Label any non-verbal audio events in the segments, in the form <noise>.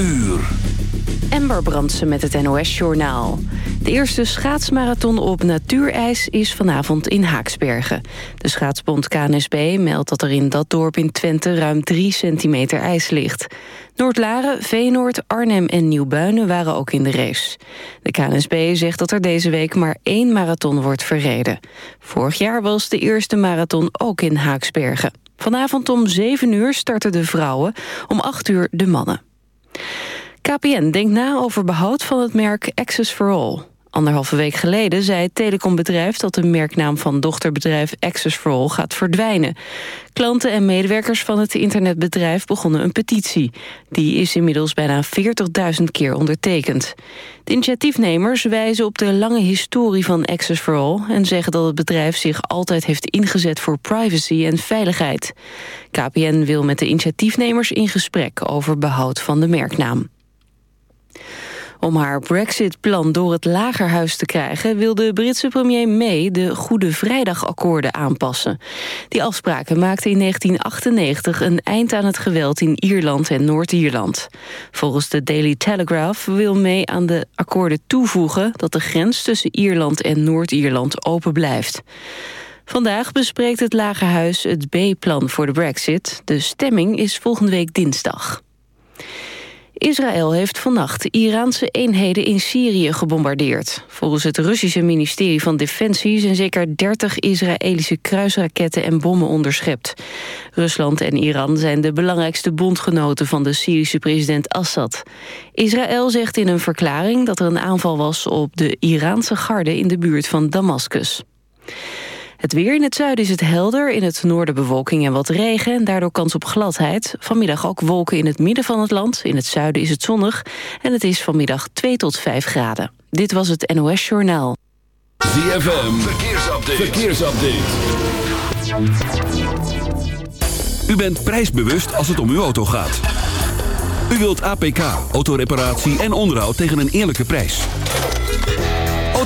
uur. Ember Brandsen met het NOS-journaal. De eerste schaatsmarathon op natuurijs is vanavond in Haaksbergen. De schaatsbond KNSB meldt dat er in dat dorp in Twente... ruim 3 centimeter ijs ligt. Noordlaren, Veenoord, Arnhem en Nieuwbuinen waren ook in de race. De KNSB zegt dat er deze week maar één marathon wordt verreden. Vorig jaar was de eerste marathon ook in Haaksbergen. Vanavond om 7 uur starten de vrouwen, om 8 uur de mannen. KPN denkt na over behoud van het merk Access for All. Anderhalve week geleden zei het telecombedrijf dat de merknaam van dochterbedrijf Access for All gaat verdwijnen. Klanten en medewerkers van het internetbedrijf begonnen een petitie. Die is inmiddels bijna 40.000 keer ondertekend. De initiatiefnemers wijzen op de lange historie van Access for All... en zeggen dat het bedrijf zich altijd heeft ingezet voor privacy en veiligheid. KPN wil met de initiatiefnemers in gesprek over behoud van de merknaam. Om haar Brexit-plan door het lagerhuis te krijgen... wil de Britse premier May de Goede Vrijdagakkoorden aanpassen. Die afspraken maakten in 1998 een eind aan het geweld in Ierland en Noord-Ierland. Volgens de Daily Telegraph wil May aan de akkoorden toevoegen... dat de grens tussen Ierland en Noord-Ierland open blijft. Vandaag bespreekt het Lagerhuis het B-plan voor de brexit. De stemming is volgende week dinsdag. Israël heeft vannacht Iraanse eenheden in Syrië gebombardeerd. Volgens het Russische ministerie van Defensie zijn zeker 30 Israëlische kruisraketten en bommen onderschept. Rusland en Iran zijn de belangrijkste bondgenoten van de Syrische president Assad. Israël zegt in een verklaring dat er een aanval was op de Iraanse garde in de buurt van Damascus. Het weer in het zuiden is het helder, in het noorden bewolking en wat regen... en daardoor kans op gladheid. Vanmiddag ook wolken in het midden van het land. In het zuiden is het zonnig en het is vanmiddag 2 tot 5 graden. Dit was het NOS Journaal. ZFM, verkeersupdate. verkeersupdate. U bent prijsbewust als het om uw auto gaat. U wilt APK, autoreparatie en onderhoud tegen een eerlijke prijs.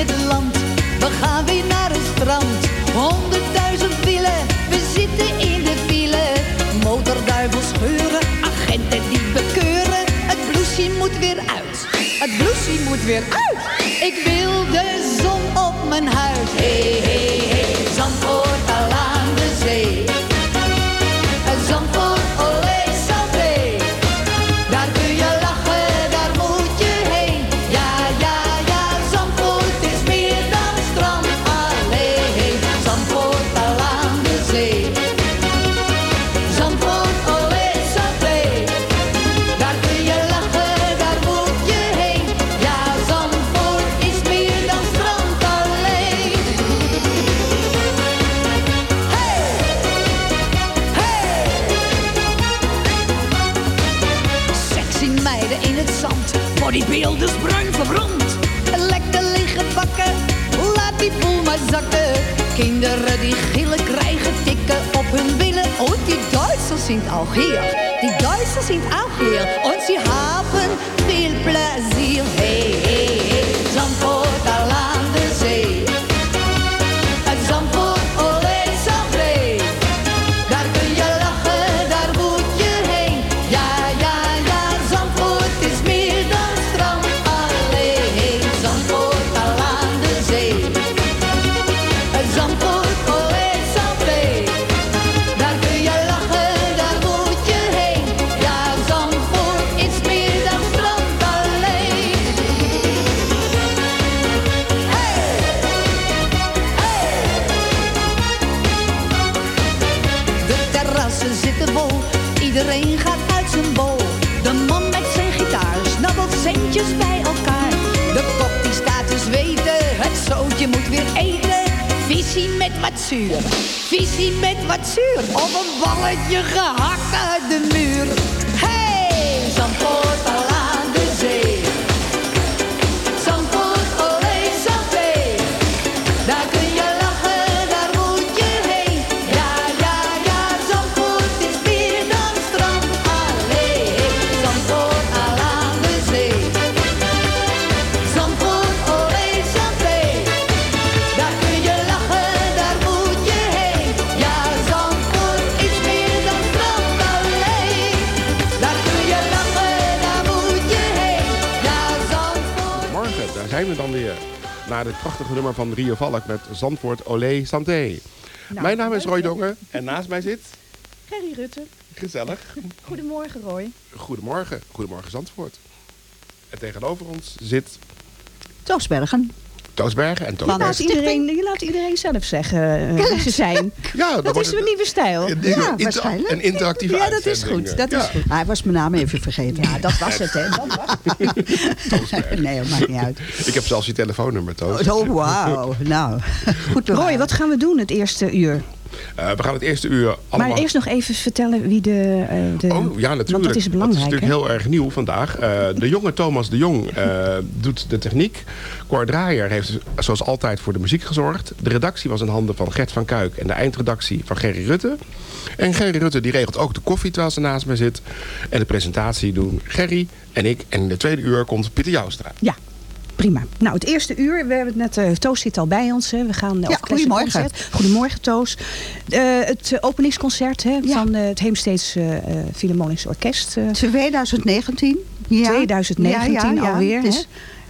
Het land, we gaan weer naar het strand. Honderdduizend wielen, we zitten in de file. Motorduivels scheuren, agenten die bekeuren. Het blousie moet weer uit, het blousie moet weer uit. Ik wil de zon op mijn huid. Hey, hey, Kinderen die gillen krijgen tikken op hun billen. Oh, die Duitsers zijn auch hier. Die Duitsers zijn auch hier. Und sie haben viel plezier. Hey, hey, zuur, visie met wat zuur. Of een balletje gehakt uit de muur. Naar het prachtige nummer van Rio Valk met Zandvoort Olé Santé. Mijn naam is Roy Dongen en naast mij zit... Gerry Rutte. Gezellig. Goedemorgen, Roy. Goedemorgen. Goedemorgen Zandvoort. En tegenover ons zit Toosbergen. Toosbergen en Je laat, iedereen, je laat iedereen zelf zeggen eh, wie ze zijn. <laughs> Ja, Dat wordt is een nieuwe stijl. Een, Ja, waarschijnlijk. een interactieve Ja, dat is goed. Dat Ja. is goed. Hij was mijn naam even vergeten. Ja, dat was het, hè. Dat was <laughs> het. Nee, dat maakt niet uit. Ik heb zelfs je telefoonnummer, Toos. Oh, wauw. Nou, <laughs> goed Roy, wat gaan we doen het eerste uur? Eh, we gaan het eerste uur allemaal... Maar eerst nog even vertellen wie de... eh, de Oh, ja, natuurlijk. Want dat is belangrijk, Dat is natuurlijk heel erg nieuw vandaag. Eh, de jonge Thomas de Jong doet de techniek. Cor Draaier heeft zoals altijd voor de muziek gezorgd. De redactie was in handen van Gert van Kuik en de eindredactie van Gerry Rutte. En Gerry Rutte die regelt ook de koffie terwijl ze naast me zit. En de presentatie doen Gerry en ik. En in de tweede uur komt Pieter Joustra. Ja, prima. Nou, het eerste uur, we hebben het net, eh, Toos zit al bij ons. Hè. We gaan Ja, goedemorgen. Concert. Goedemorgen, Toos. Eh, het eh, openingsconcert hè, Ja. van het Heemsteeds Philharmonisch Orkest. eh, 2019. Ja. 2019 alweer,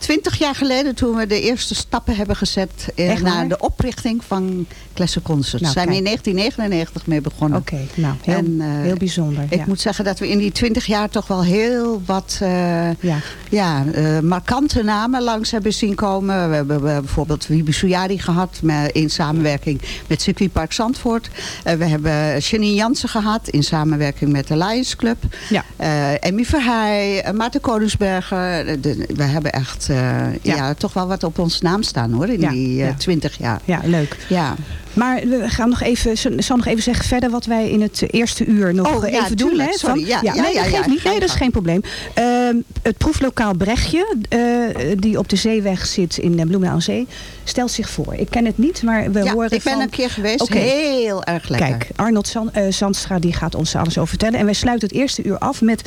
20 jaar geleden toen we de eerste stappen hebben gezet eh, naar de oprichting van Classic Concerts. Nou, zijn we in kijk. 1999 mee begonnen. Oké, nou, heel, En, eh, heel bijzonder. Ik ja. moet zeggen dat we in die 20 jaar toch wel heel wat eh, Ja. ja, markante namen langs hebben zien komen. We hebben, bijvoorbeeld Wiebe Souyari gehad met, in samenwerking met Circuitpark Zandvoort. We hebben Janine Jansen gehad in samenwerking met de Lions Club. Ja. Emmy Verheij, Maarten Koningsberger. De- we hebben echt ja. Ja. toch wel wat op ons naam staan hoor, in die eh, ja. 20 jaar. Ja, leuk. Ja. Maar we gaan nog even, zal nog even zeggen verder wat wij in het eerste uur nog Oh, eh, even doen. Hè, Sorry. Ja, ja, nee, dat geeft niet. Nee, dat is geen probleem. Ehm, het proeflokaal Brechtje, eh, die op de zeeweg zit in Bloemendaal aan Zee, stelt zich voor. Ik ken het niet, maar we horen ik ben van... een keer geweest. Heel erg lekker. Kijk, Arnold Zan- eh, Zandstra die gaat ons alles over vertellen. En wij sluiten het eerste uur af met...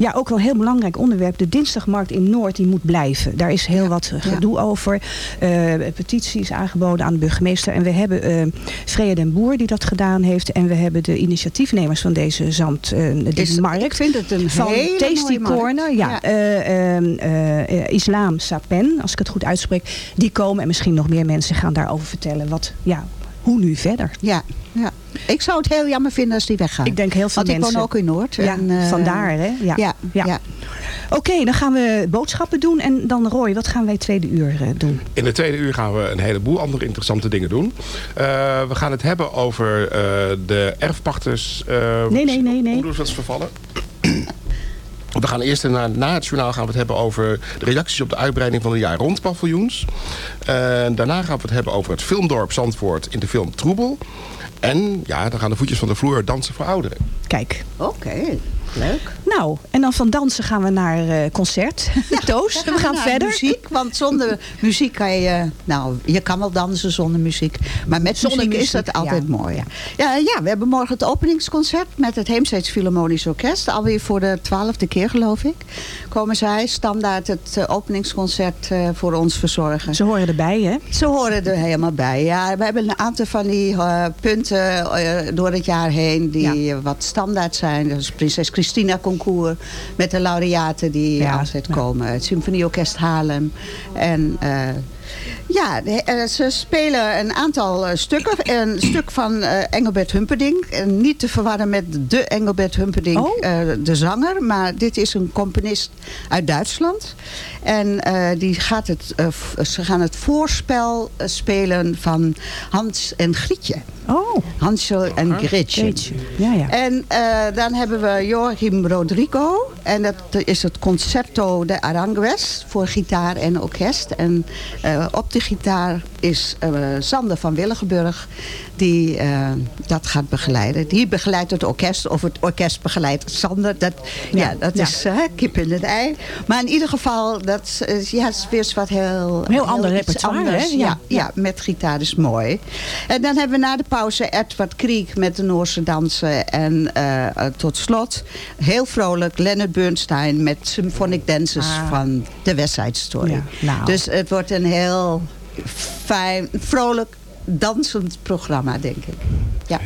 Ja, ook wel een heel belangrijk onderwerp. De dinsdagmarkt in Noord die moet blijven. Daar is heel wat eh, gedoe over. Eh, een petitie is aangeboden aan de burgemeester. En we hebben eh Freya den Boer die dat gedaan heeft. En we hebben de initiatiefnemers van deze zand, eh de Is- markt. ik vind het een van hele Tasty mooie. Corner. Ja, Ja. eh, ehm, eh, eh, Islam Sapen, als ik het goed uitspreek. Die komen en misschien nog meer mensen gaan daarover vertellen. Wat, ja, hoe nu verder? Ja, ja. Ik zou het heel jammer vinden als die weggaan. Ik denk heel veel Want ik mensen. woon ook in Noord. Ja, en, eh, vandaar hè? Ja. Ja, Ja. ja. Oké, dan gaan we boodschappen doen. En dan Roy, wat gaan wij tweede uur eh, doen? In de tweede uur gaan we een heleboel andere interessante dingen doen. Eh, we gaan het hebben over eh, de erfpachters... eh, Nee, nee, nee, nee. Oerdersvervallen. We gaan eerst na, na het journaal gaan we het hebben over de reacties op de uitbreiding van de jaar rond paviljoens. Eh, daarna gaan we het hebben over het filmdorp Zandvoort in de film Troebel. En ja, dan gaan de voetjes van de vloer dansen voor ouderen. Kijk. Oké. Leuk. Nou, en dan van dansen gaan we naar eh, concert. <laughs> Toos, we gaan naar verder. muziek, want zonder muziek kan je... Nou, je kan wel dansen zonder muziek. Maar met Zonder muziek, is dat altijd ja. mooi. Ja. Ja, ja, we hebben morgen het openingsconcert met het Heemsteeds Philharmonisch Orkest. Alweer voor de twaalfde keer, geloof ik. Komen zij standaard het eh, openingsconcert eh, voor ons verzorgen. Ze horen erbij, hè? Ze horen er helemaal bij. Ja, we hebben een aantal van die eh, punten eh, door het jaar heen die eh, wat standaard zijn. Dus Prinses Christina Concours met de laureaten die Ja, ja. komen. Het Symfonieorkest Haarlem. En eh, ja, eh, ze spelen een aantal eh, stukken. Een stuk van eh, Engelbert Humperdinck. En niet te verwarren met de Engelbert Humperdinck, Oh. de zanger. Maar dit is een componist uit Duitsland. En die gaat het, ze gaan het voorspel spelen van Hans en Grietje. Oh, Hansel en Grietje. Ja, ja. En dan hebben we Joachim Rodrigo. En dat is het Concerto de Arangues voor gitaar en orkest. En op de gitaar is eh, Sander van Willigenburg die eh, dat gaat begeleiden. Die begeleidt het orkest of het orkest begeleidt Sander. Dat, ja, Ja, dat ja. is kip in het ei. Maar in ieder geval, dat is, ja, is weer wat heel... Heel ander repertoire, anders. hè? Ja, Ja, met gitaar is mooi. En dan hebben we na de pauze Edward Kriek met de Noorse dansen. En eh, eh, tot slot, heel vrolijk, Leonard Bernstein met Symphonic Dances Ah. van de West Side Story. Ja, nou. Dus het wordt een heel fijn, vrolijk, dansend programma, denk ik. Ja.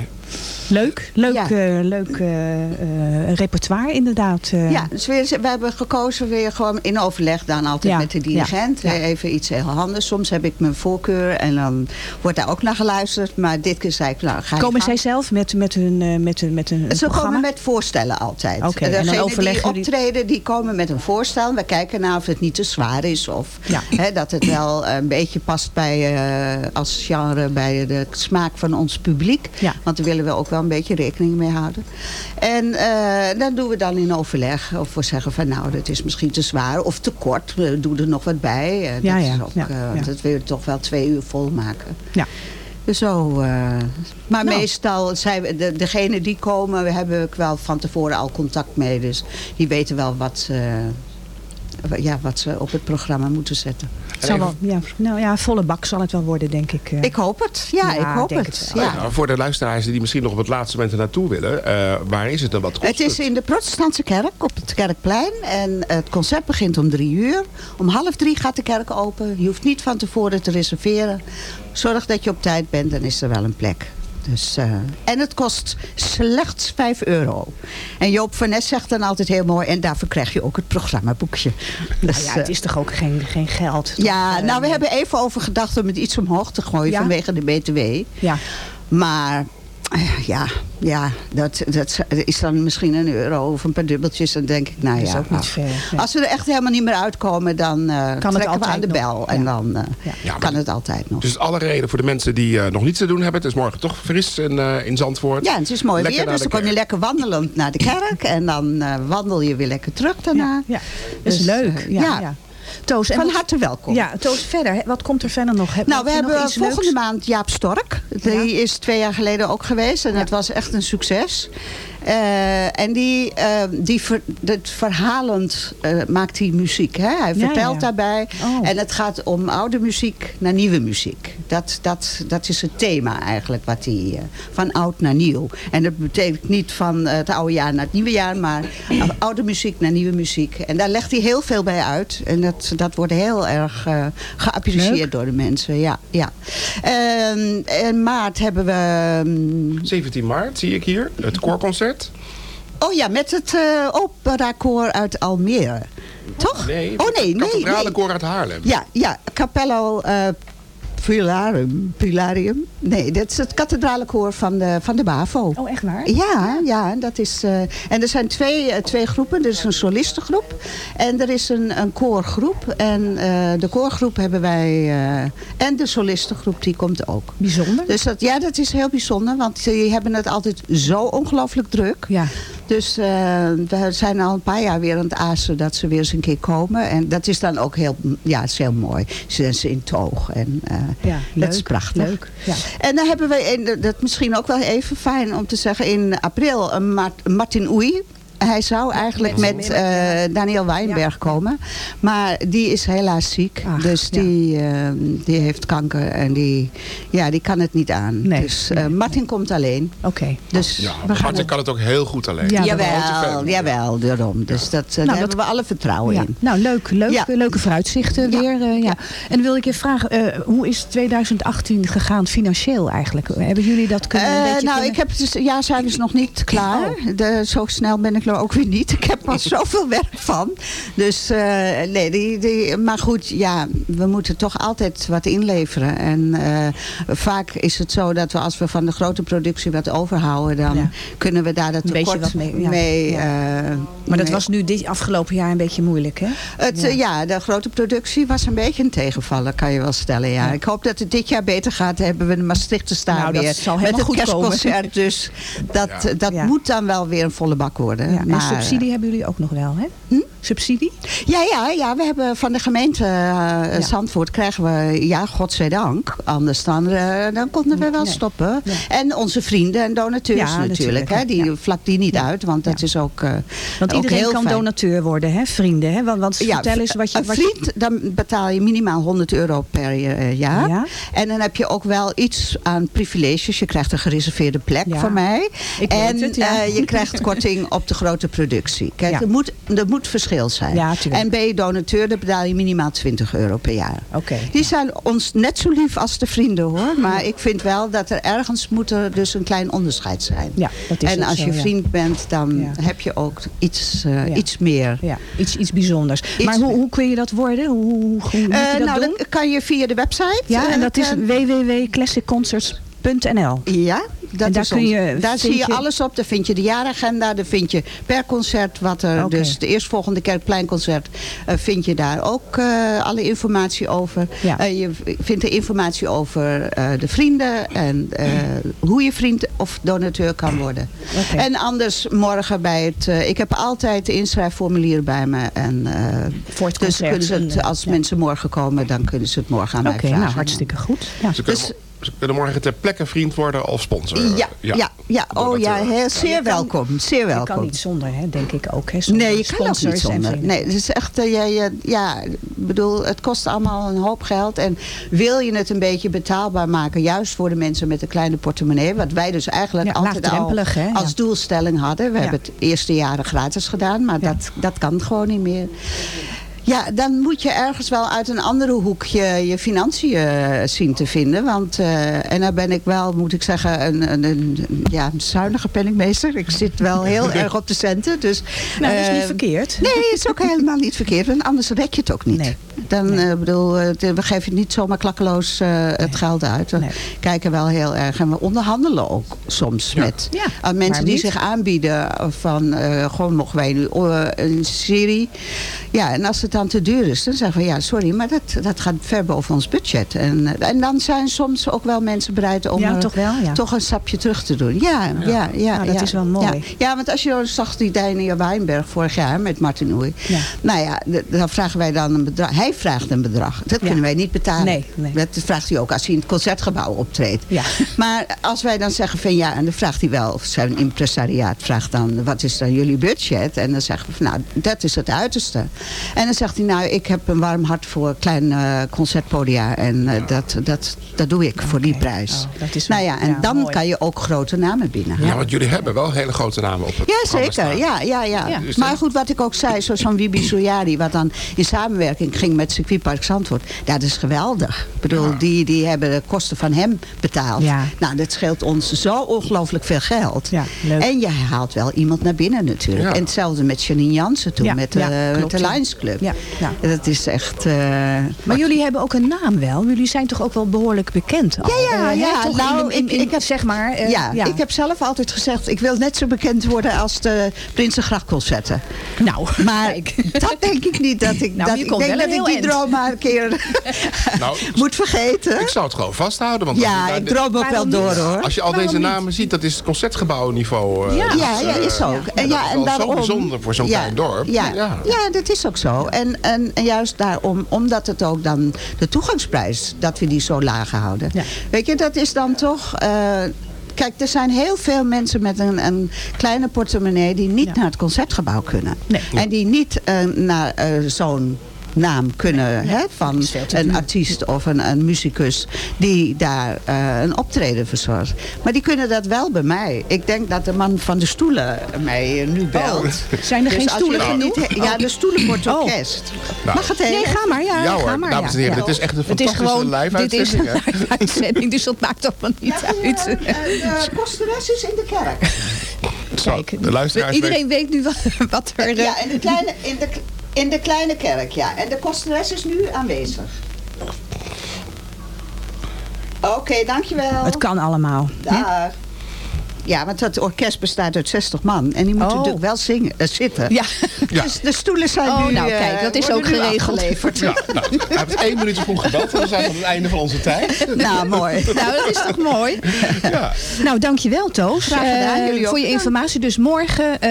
Leuk, leuk, Ja. eh, leuk eh, eh, repertoire inderdaad. Ja, dus we, we hebben gekozen weer gewoon in overleg dan altijd Ja, met de dirigent. ja. Even iets heel anders. Soms heb ik mijn voorkeur en dan wordt daar ook naar geluisterd. Maar dit keer zei ik, nou ga Komen zij zelf met, met hun, met hun, met hun Ze programma? komen met voorstellen altijd. Oké, en dan overleggen die optreden, die komen met een voorstel. We kijken naar of het niet te zwaar is. Of dat het wel een beetje past bij, als genre bij de smaak van ons publiek. Ja. Want daar willen we ook wel een beetje rekening mee houden. En eh, dan doen we dan in overleg. Of we zeggen van nou, dat is misschien te zwaar of te kort. We doen er nog wat bij. Eh, Ja, dat ja, is ook, ja, eh, ja. Dat wil je toch wel twee uur vol maken. Ja. Dus Zo, maar Nou. meestal zijn we, de, degene die komen, we hebben ook wel van tevoren al contact mee. Dus die weten wel wat, wa- ja, wat ze op het programma moeten zetten. Zal wel, ja, nou ja, volle bak zal het wel worden, denk ik. eh. Ik hoop het. Ja, Ja, ik hoop het. ja. Nou, voor de luisteraars die misschien nog op het laatste moment er naartoe willen. eh, waar is het en wat kost Het is in de protestantse kerk op het Kerkplein. En het concert begint om drie uur. Om half drie gaat de kerk open. Je hoeft niet van tevoren te reserveren. Zorg dat je op tijd bent, dan is er wel een plek. Dus, eh, en het kost slechts 5 euro. En Joop van Nes zegt dan altijd heel mooi... en daarvoor krijg je ook het programmaboekje. Nou Dus, ja, eh, het is toch ook geen, geen geld? ja, toch? nou we Eh, hebben even over gedacht om het iets omhoog te gooien Ja? vanwege de BTW. Ja, Maar eh, ja, ja dat, dat is dan misschien een euro of een paar dubbeltjes. Dan denk ik, nou dat is ja. ook niet ver. Als we er echt helemaal niet meer uitkomen, dan eh het trekken we altijd aan de nog. bel. En Ja. dan eh, Ja. Ja, maar- kan het altijd nog. Dus alle reden voor de mensen die eh, nog niets te doen hebben. Het is morgen toch fris in, eh, in Zandvoort. ja, het is mooi Lekker weer, dus dan kom je lekker wandelend naar de kerk. En dan eh, wandel je weer lekker terug daarna. ja, ja. Dat is Dus, leuk. Ja, ja. ja. Toos, en Van wat- harte welkom. Ja, Toos, verder. Wat komt er verder nog? Heb, Nou, we hebben volgende leuks? maand Jaap Stork. Die Ja. is twee jaar geleden ook geweest. En het was echt een succes. Eh, en die, eh, die ver, het verhalend eh, maakt hij muziek. Hè? Hij Ja, vertelt ja. daarbij. Oh. En het gaat om oude muziek naar nieuwe muziek. Dat, dat, dat is het thema eigenlijk. Wat hij, eh, van oud naar nieuw. En dat betekent niet van het oude jaar naar het nieuwe jaar. Maar <coughs> oude muziek naar nieuwe muziek. En daar legt hij heel veel bij uit. En dat, dat wordt heel erg eh, geapprecieerd Leuk. door de mensen. Ja, ja. Ehm, in maart hebben we... ehm, 17 maart zie ik hier. Het koorconcert. Oh ja, met het eh operakoor uit Almere. Toch? Nee, oh nee, nee. Kathedrale nee. koor uit Haarlem. Ja, ja, Capello eh Pilarium. Pilarium. Nee, dat is het kathedralenkoor van de, van de BAVO. Oh, echt waar? Ja, ja, dat is... eh, en er zijn twee, twee groepen. Er is een solistengroep en er is een, een koorgroep. En eh, de koorgroep hebben wij... eh, en de solistengroep, die komt ook. Bijzonder. Dus dat, ja, dat is heel bijzonder. Want die hebben het altijd zo ongelooflijk druk. Ja. Dus eh, we zijn al een paar jaar weer aan het azen dat ze weer eens een keer komen. En dat is dan ook heel, ja, is heel mooi. Ze zijn in toog. En eh, Ja, dat is prachtig. leuk, ja. En dan hebben we, in, dat misschien ook wel even fijn om te zeggen, in april een Mart- Martin Oei. Hij zou eigenlijk met eh, Daniel Wijnberg komen. Maar die is helaas ziek. Ach, dus ja. die, eh, die heeft kanker en die, ja, die kan het niet aan. Nee, dus eh, nee, Martin komt alleen. Oké. Dus Ja, we maar gaan Martin kan het ook heel goed alleen. Ja, jawel, jawel, daarom. Dus dat, daar dat- hebben we alle vertrouwen Ja. in. Nou, leuk, leuk Ja. leuke vooruitzichten Ja. weer. eh, ja. En wil ik je vragen, eh, hoe is 2018 gegaan financieel eigenlijk? Hebben jullie dat kunnen Eh, nou, kunnen- ik heb dus, ja, zijn dus nog niet klaar. Oh. De, zo snel ben ik er ook weer niet. Ik heb er al <laughs> zoveel werk van. Dus eh, nee, die, die, maar goed, ja, we moeten toch altijd wat inleveren. En eh, vaak is het zo dat we als we van de grote productie wat overhouden, dan Ja. kunnen we daar dat tekort wat mee, ja. mee, eh, Maar dat mee- was nu dit afgelopen jaar een beetje moeilijk, hè? het, Ja. de grote productie was een beetje een tegenvaller, kan je wel stellen. Ja. Ik hoop dat het dit jaar beter gaat. Dan hebben we de Maastrichter staan Nou, dat weer. met het goed komen. kerstconcert. Dus <laughs> dat, dat moet dan wel weer een volle bak worden. Ja, en Maar, subsidie hebben jullie ook nog wel, hè? Hm? Subsidie? Ja, ja, ja, we hebben van de gemeente eh, Zandvoort krijgen we, ja, godzijdank. Anders dan, eh, dan konden we wel Nee. stoppen. En onze vrienden en donateurs natuurlijk. natuurlijk, hè, die vlak die niet uit, want dat is ook, eh, Want ook iedereen heel kan fijn. donateur worden, hè? Vrienden, hè? Want, want vertel eens wat je... Wat je- vriend, dan betaal je minimaal 100 euro per jaar. Ja? En dan heb je ook wel iets aan privileges. Je krijgt een gereserveerde plek voor mij. Ik weet en het, ja. eh, je krijgt korting op de <laughs> grote productie. Kijk, Ja. er, moet, er moet verschil zijn. Ja, en ben je donateur, dan betaal je minimaal 20 euro per jaar. Oké. Die zijn ons net zo lief als de vrienden hoor. Maar ik vind wel dat er ergens moet er dus een klein onderscheid zijn. Ja, dat is en als zo, je vriend bent, dan heb je ook iets, eh, iets meer. Ja, iets, iets bijzonders. Iets- maar hoe, hoe kun je dat worden? Hoe, hoe, hoe Eh, dat nou, doen? dat kan je via de website. Ja, eh, en dat is eh, www.classicconcerts.nl. Ja, dat En daar kun je- daar zie je, je- alles op. Daar vind je de jaaragenda. Daar vind je per concert wat er. Oké. Dus de eerstvolgende Kerkpleinconcert eh, vind je daar ook eh, alle informatie over. Ja. Eh, je vindt de informatie over eh, de vrienden en eh, hoe je vriend of donateur kan worden. Oké. En anders morgen bij het. eh, ik heb altijd de inschrijfformulier bij me. En, eh, Voor het dus concert. kunnen ze het, als ja. mensen morgen komen, dan kunnen ze het morgen aan Oké, mij vragen. nou hartstikke goed. Ja. Ze kunnen, Dus- ze kunnen morgen ter plekke vriend worden of sponsor. Ja, ja, ja, Oh ja, Donateur. heel, zeer welkom. Zeer Je welkom. kan niet zonder, hè, denk ik ook. Hè, zonder Nee, je kan ook niet zonder. Nee, het is echt, eh, ja, ja, ja, ik bedoel, het kost allemaal een hoop geld. En wil je het een beetje betaalbaar maken, juist voor de mensen met een kleine portemonnee, wat wij dus eigenlijk Ja, altijd al ja. als doelstelling hadden. We Ja. hebben het eerste jaren gratis gedaan, maar Ja. dat, dat kan gewoon niet meer. Ja, dan moet je ergens wel uit een andere hoek je, je financiën eh, zien te vinden. Want, eh, en daar ben ik wel, moet ik zeggen, een, een, een, ja, een zuinige penningmeester. Ik zit wel heel <laughs> erg op de centen. Dus, Nou, dat is niet eh, verkeerd. Nee, is ook helemaal niet verkeerd. Want anders rek je het ook niet. Nee. Dan, eh, bedoel, eh, we geven niet zomaar klakkeloos het geld uit. We Nee. kijken wel heel erg. En we onderhandelen ook soms Ja. met Ja, aan waarom mensen die zich aanbieden. Van, gewoon mogen wij nu een serie. Ja, en als het dan te duur is, dan zeggen we... Ja, sorry, maar dat, dat gaat ver boven ons budget. En, eh, en dan zijn soms ook wel mensen bereid om... Ja, toch wel, ja. toch een stapje terug te doen. Ja, ja, ja. Nou, dat ja. is wel mooi. Ja, Ja, want als je zag die Daniel Wijnberg vorig jaar met Martin Oei. Ja. Nou ja, dan vragen wij dan een bedrag. Hij vraagt een bedrag. Dat kunnen wij niet betalen. Nee, nee. Dat vraagt hij ook als hij in het concertgebouw optreedt. Ja. Maar als wij dan zeggen van ja, en dan vraagt hij wel, zijn impresariaat vraagt dan, wat is dan jullie budget? En dan zeggen we van nou, dat is het uiterste. En dan zegt hij nou, ik heb een warm hart voor kleine eh, concertpodia en eh, dat, dat, dat doe ik voor die prijs. Oh, dat is nou ja, en ja, dan mooi. kan je ook grote namen binnen. Ja, want jullie hebben wel hele grote namen op het Ja, programma zeker. staan. Ja, ja, ja. Ja. Dus Maar goed, wat ik ook zei, zoals van Wibi Soyari, wat dan in samenwerking ging met Circuitpark Zandvoort. Dat is geweldig. Ik bedoel, Ja. die, die hebben de kosten van hem betaald. Ja. Nou, dat scheelt ons zo ongelooflijk veel geld. Ja, leuk. En je haalt wel iemand naar binnen natuurlijk. Ja. En hetzelfde met Janine Jansen toen, Ja, met, de klopt, de ja. Lions Club. Ja, ja. Dat is echt... eh, Maar jullie hebben ook een naam wel. Jullie zijn toch ook wel behoorlijk bekend al? Ja, ja, Eh, ja. Nou, in de- in- ik- in- ik heb- zeg maar. eh, ja, ik heb zelf altijd gezegd, ik wil net zo bekend worden als de Prinsengrachtconcerten. Nou, <laughs> Maar kijk. dat denk ik niet. Dat ik, <laughs> Nou, dat, ik komt denk wel dat ik die eind. droom maar een keer <laughs> Nou, moet vergeten. ik zou het gewoon vasthouden. Want Ja, ik droom ook wel door hoor. als je al Waarom deze niet? namen ziet, dat is concertgebouwniveau. eh, Ja. dat Ja, is ook. ja, En, dat ja, is wel zo bijzonder voor zo'n klein dorp. Ja, Ja. ja. dat is ook zo. En, en, en juist daarom, omdat het ook dan de toegangsprijs, dat we die zo laag houden. Ja. Weet je, dat is dan toch... eh, Kijk, er zijn heel veel mensen met een, een kleine portemonnee... die niet naar het Concertgebouw kunnen. En die niet eh, naar eh, zo'n naam kunnen hè, van een artiest of een, een muzikus die daar eh, een optreden verzorgt. Maar die kunnen dat wel bij mij. Ik denk dat de man van de stoelen mij eh, nu belt. Zijn er Dus geen stoelen? he- ja, de stoelen voor het Oh. orkest. Nou, Mag het even? Nee, ga maar. Ja, Ja ga maar, dames en heren, Ja. dit is echt een Het is fantastische gewoon, live dit is een uitzending. hè? live uitzending, dus dat maakt toch wel niet uit. De kosteres is in de kerk. Zo, Kijk, de luisteraars iedereen weet nu wat, wat er... eh, Ja, in de kleine, in de, in de kleine kerk, ja. En de kosteres is nu aanwezig. Oké, dankjewel. Het kan allemaal. Dag. Ja, want het orkest bestaat uit 60 man. En die moeten Oh. natuurlijk wel zingen, eh, zitten. Ja. Ja. <laughs> Dus de stoelen zijn Oh, nu nou, eh, kijk, dat is ook geregeld. Ja, nou, hij heeft één minuut vroeg gebeld. en We zijn aan het einde van onze tijd. <laughs> Nou, mooi. Nou, dat is toch mooi? Ja. Nou, dankjewel Toos. Graag gedaan. Eh, Jullie ook voor je informatie. Dus morgen eh,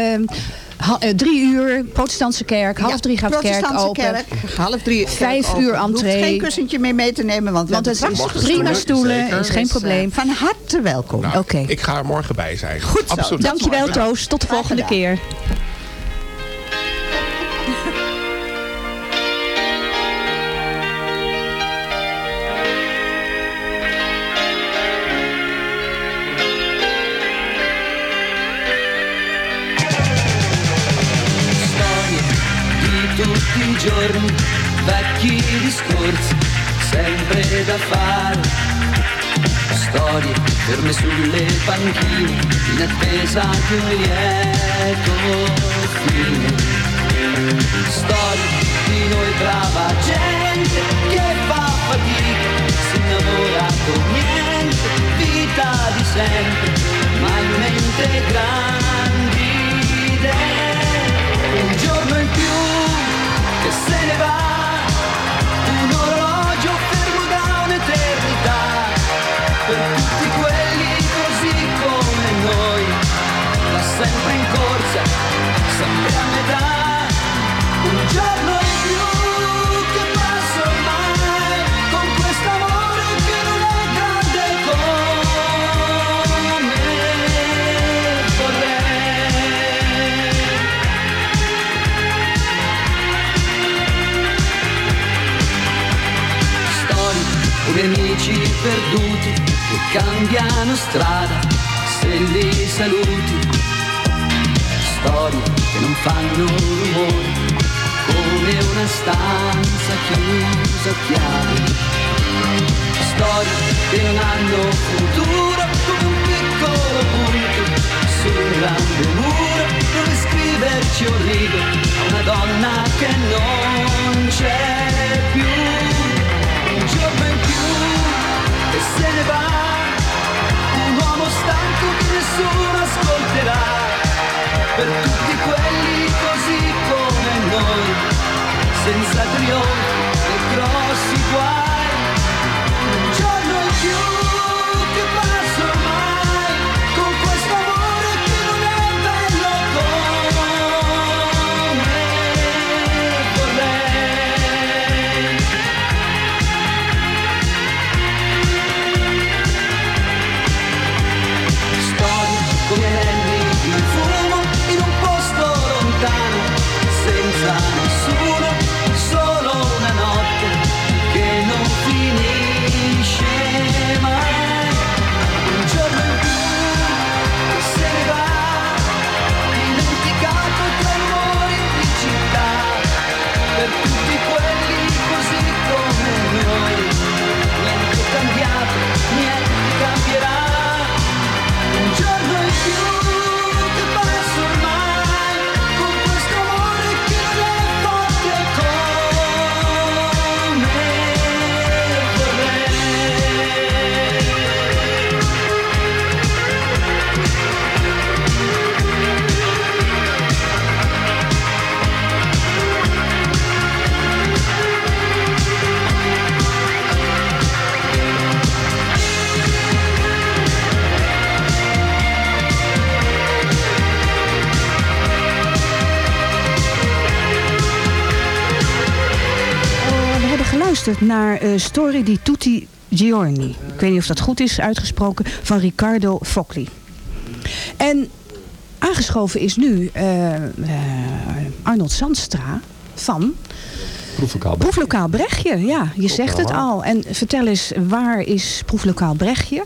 ha- eh, drie uur, protestantse kerk. Half Ja, drie gaat de kerk open. kerk, half drie. kerk Vijf open. uur Je entree. geen kussentje mee mee te nemen, want, we Want het hebben is prima stoelen, zeker. is geen eh, probleem. van harte welkom. Nou, Oké. Ik ga er morgen bij zijn. Goed zo. Absoluut. Dankjewel. Toos. Tot de volgende keer. Netflix akıllı yer perduti che cambiano strada se li saluti. Storie che non fanno rumore come una stanza chiusa a chiave. Storie che non hanno futuro come un piccolo punto su un grande muro dove scriverci un rigo a una donna che non c'è più e se ne va. Un uomo stanco che nessuno ascolterà. Per tutti quelli così come noi senza trionfi e grossi guai naar eh Story di Tutti Giorni. Ik weet niet of dat goed is uitgesproken. Van Riccardo Focli. En aangeschoven is nu eh, eh, Arnold Zandstra van Proeflokaal. Proeflokaal Brechtje. Ja, je zegt het al. En vertel eens, waar is Proeflokaal Brechtje?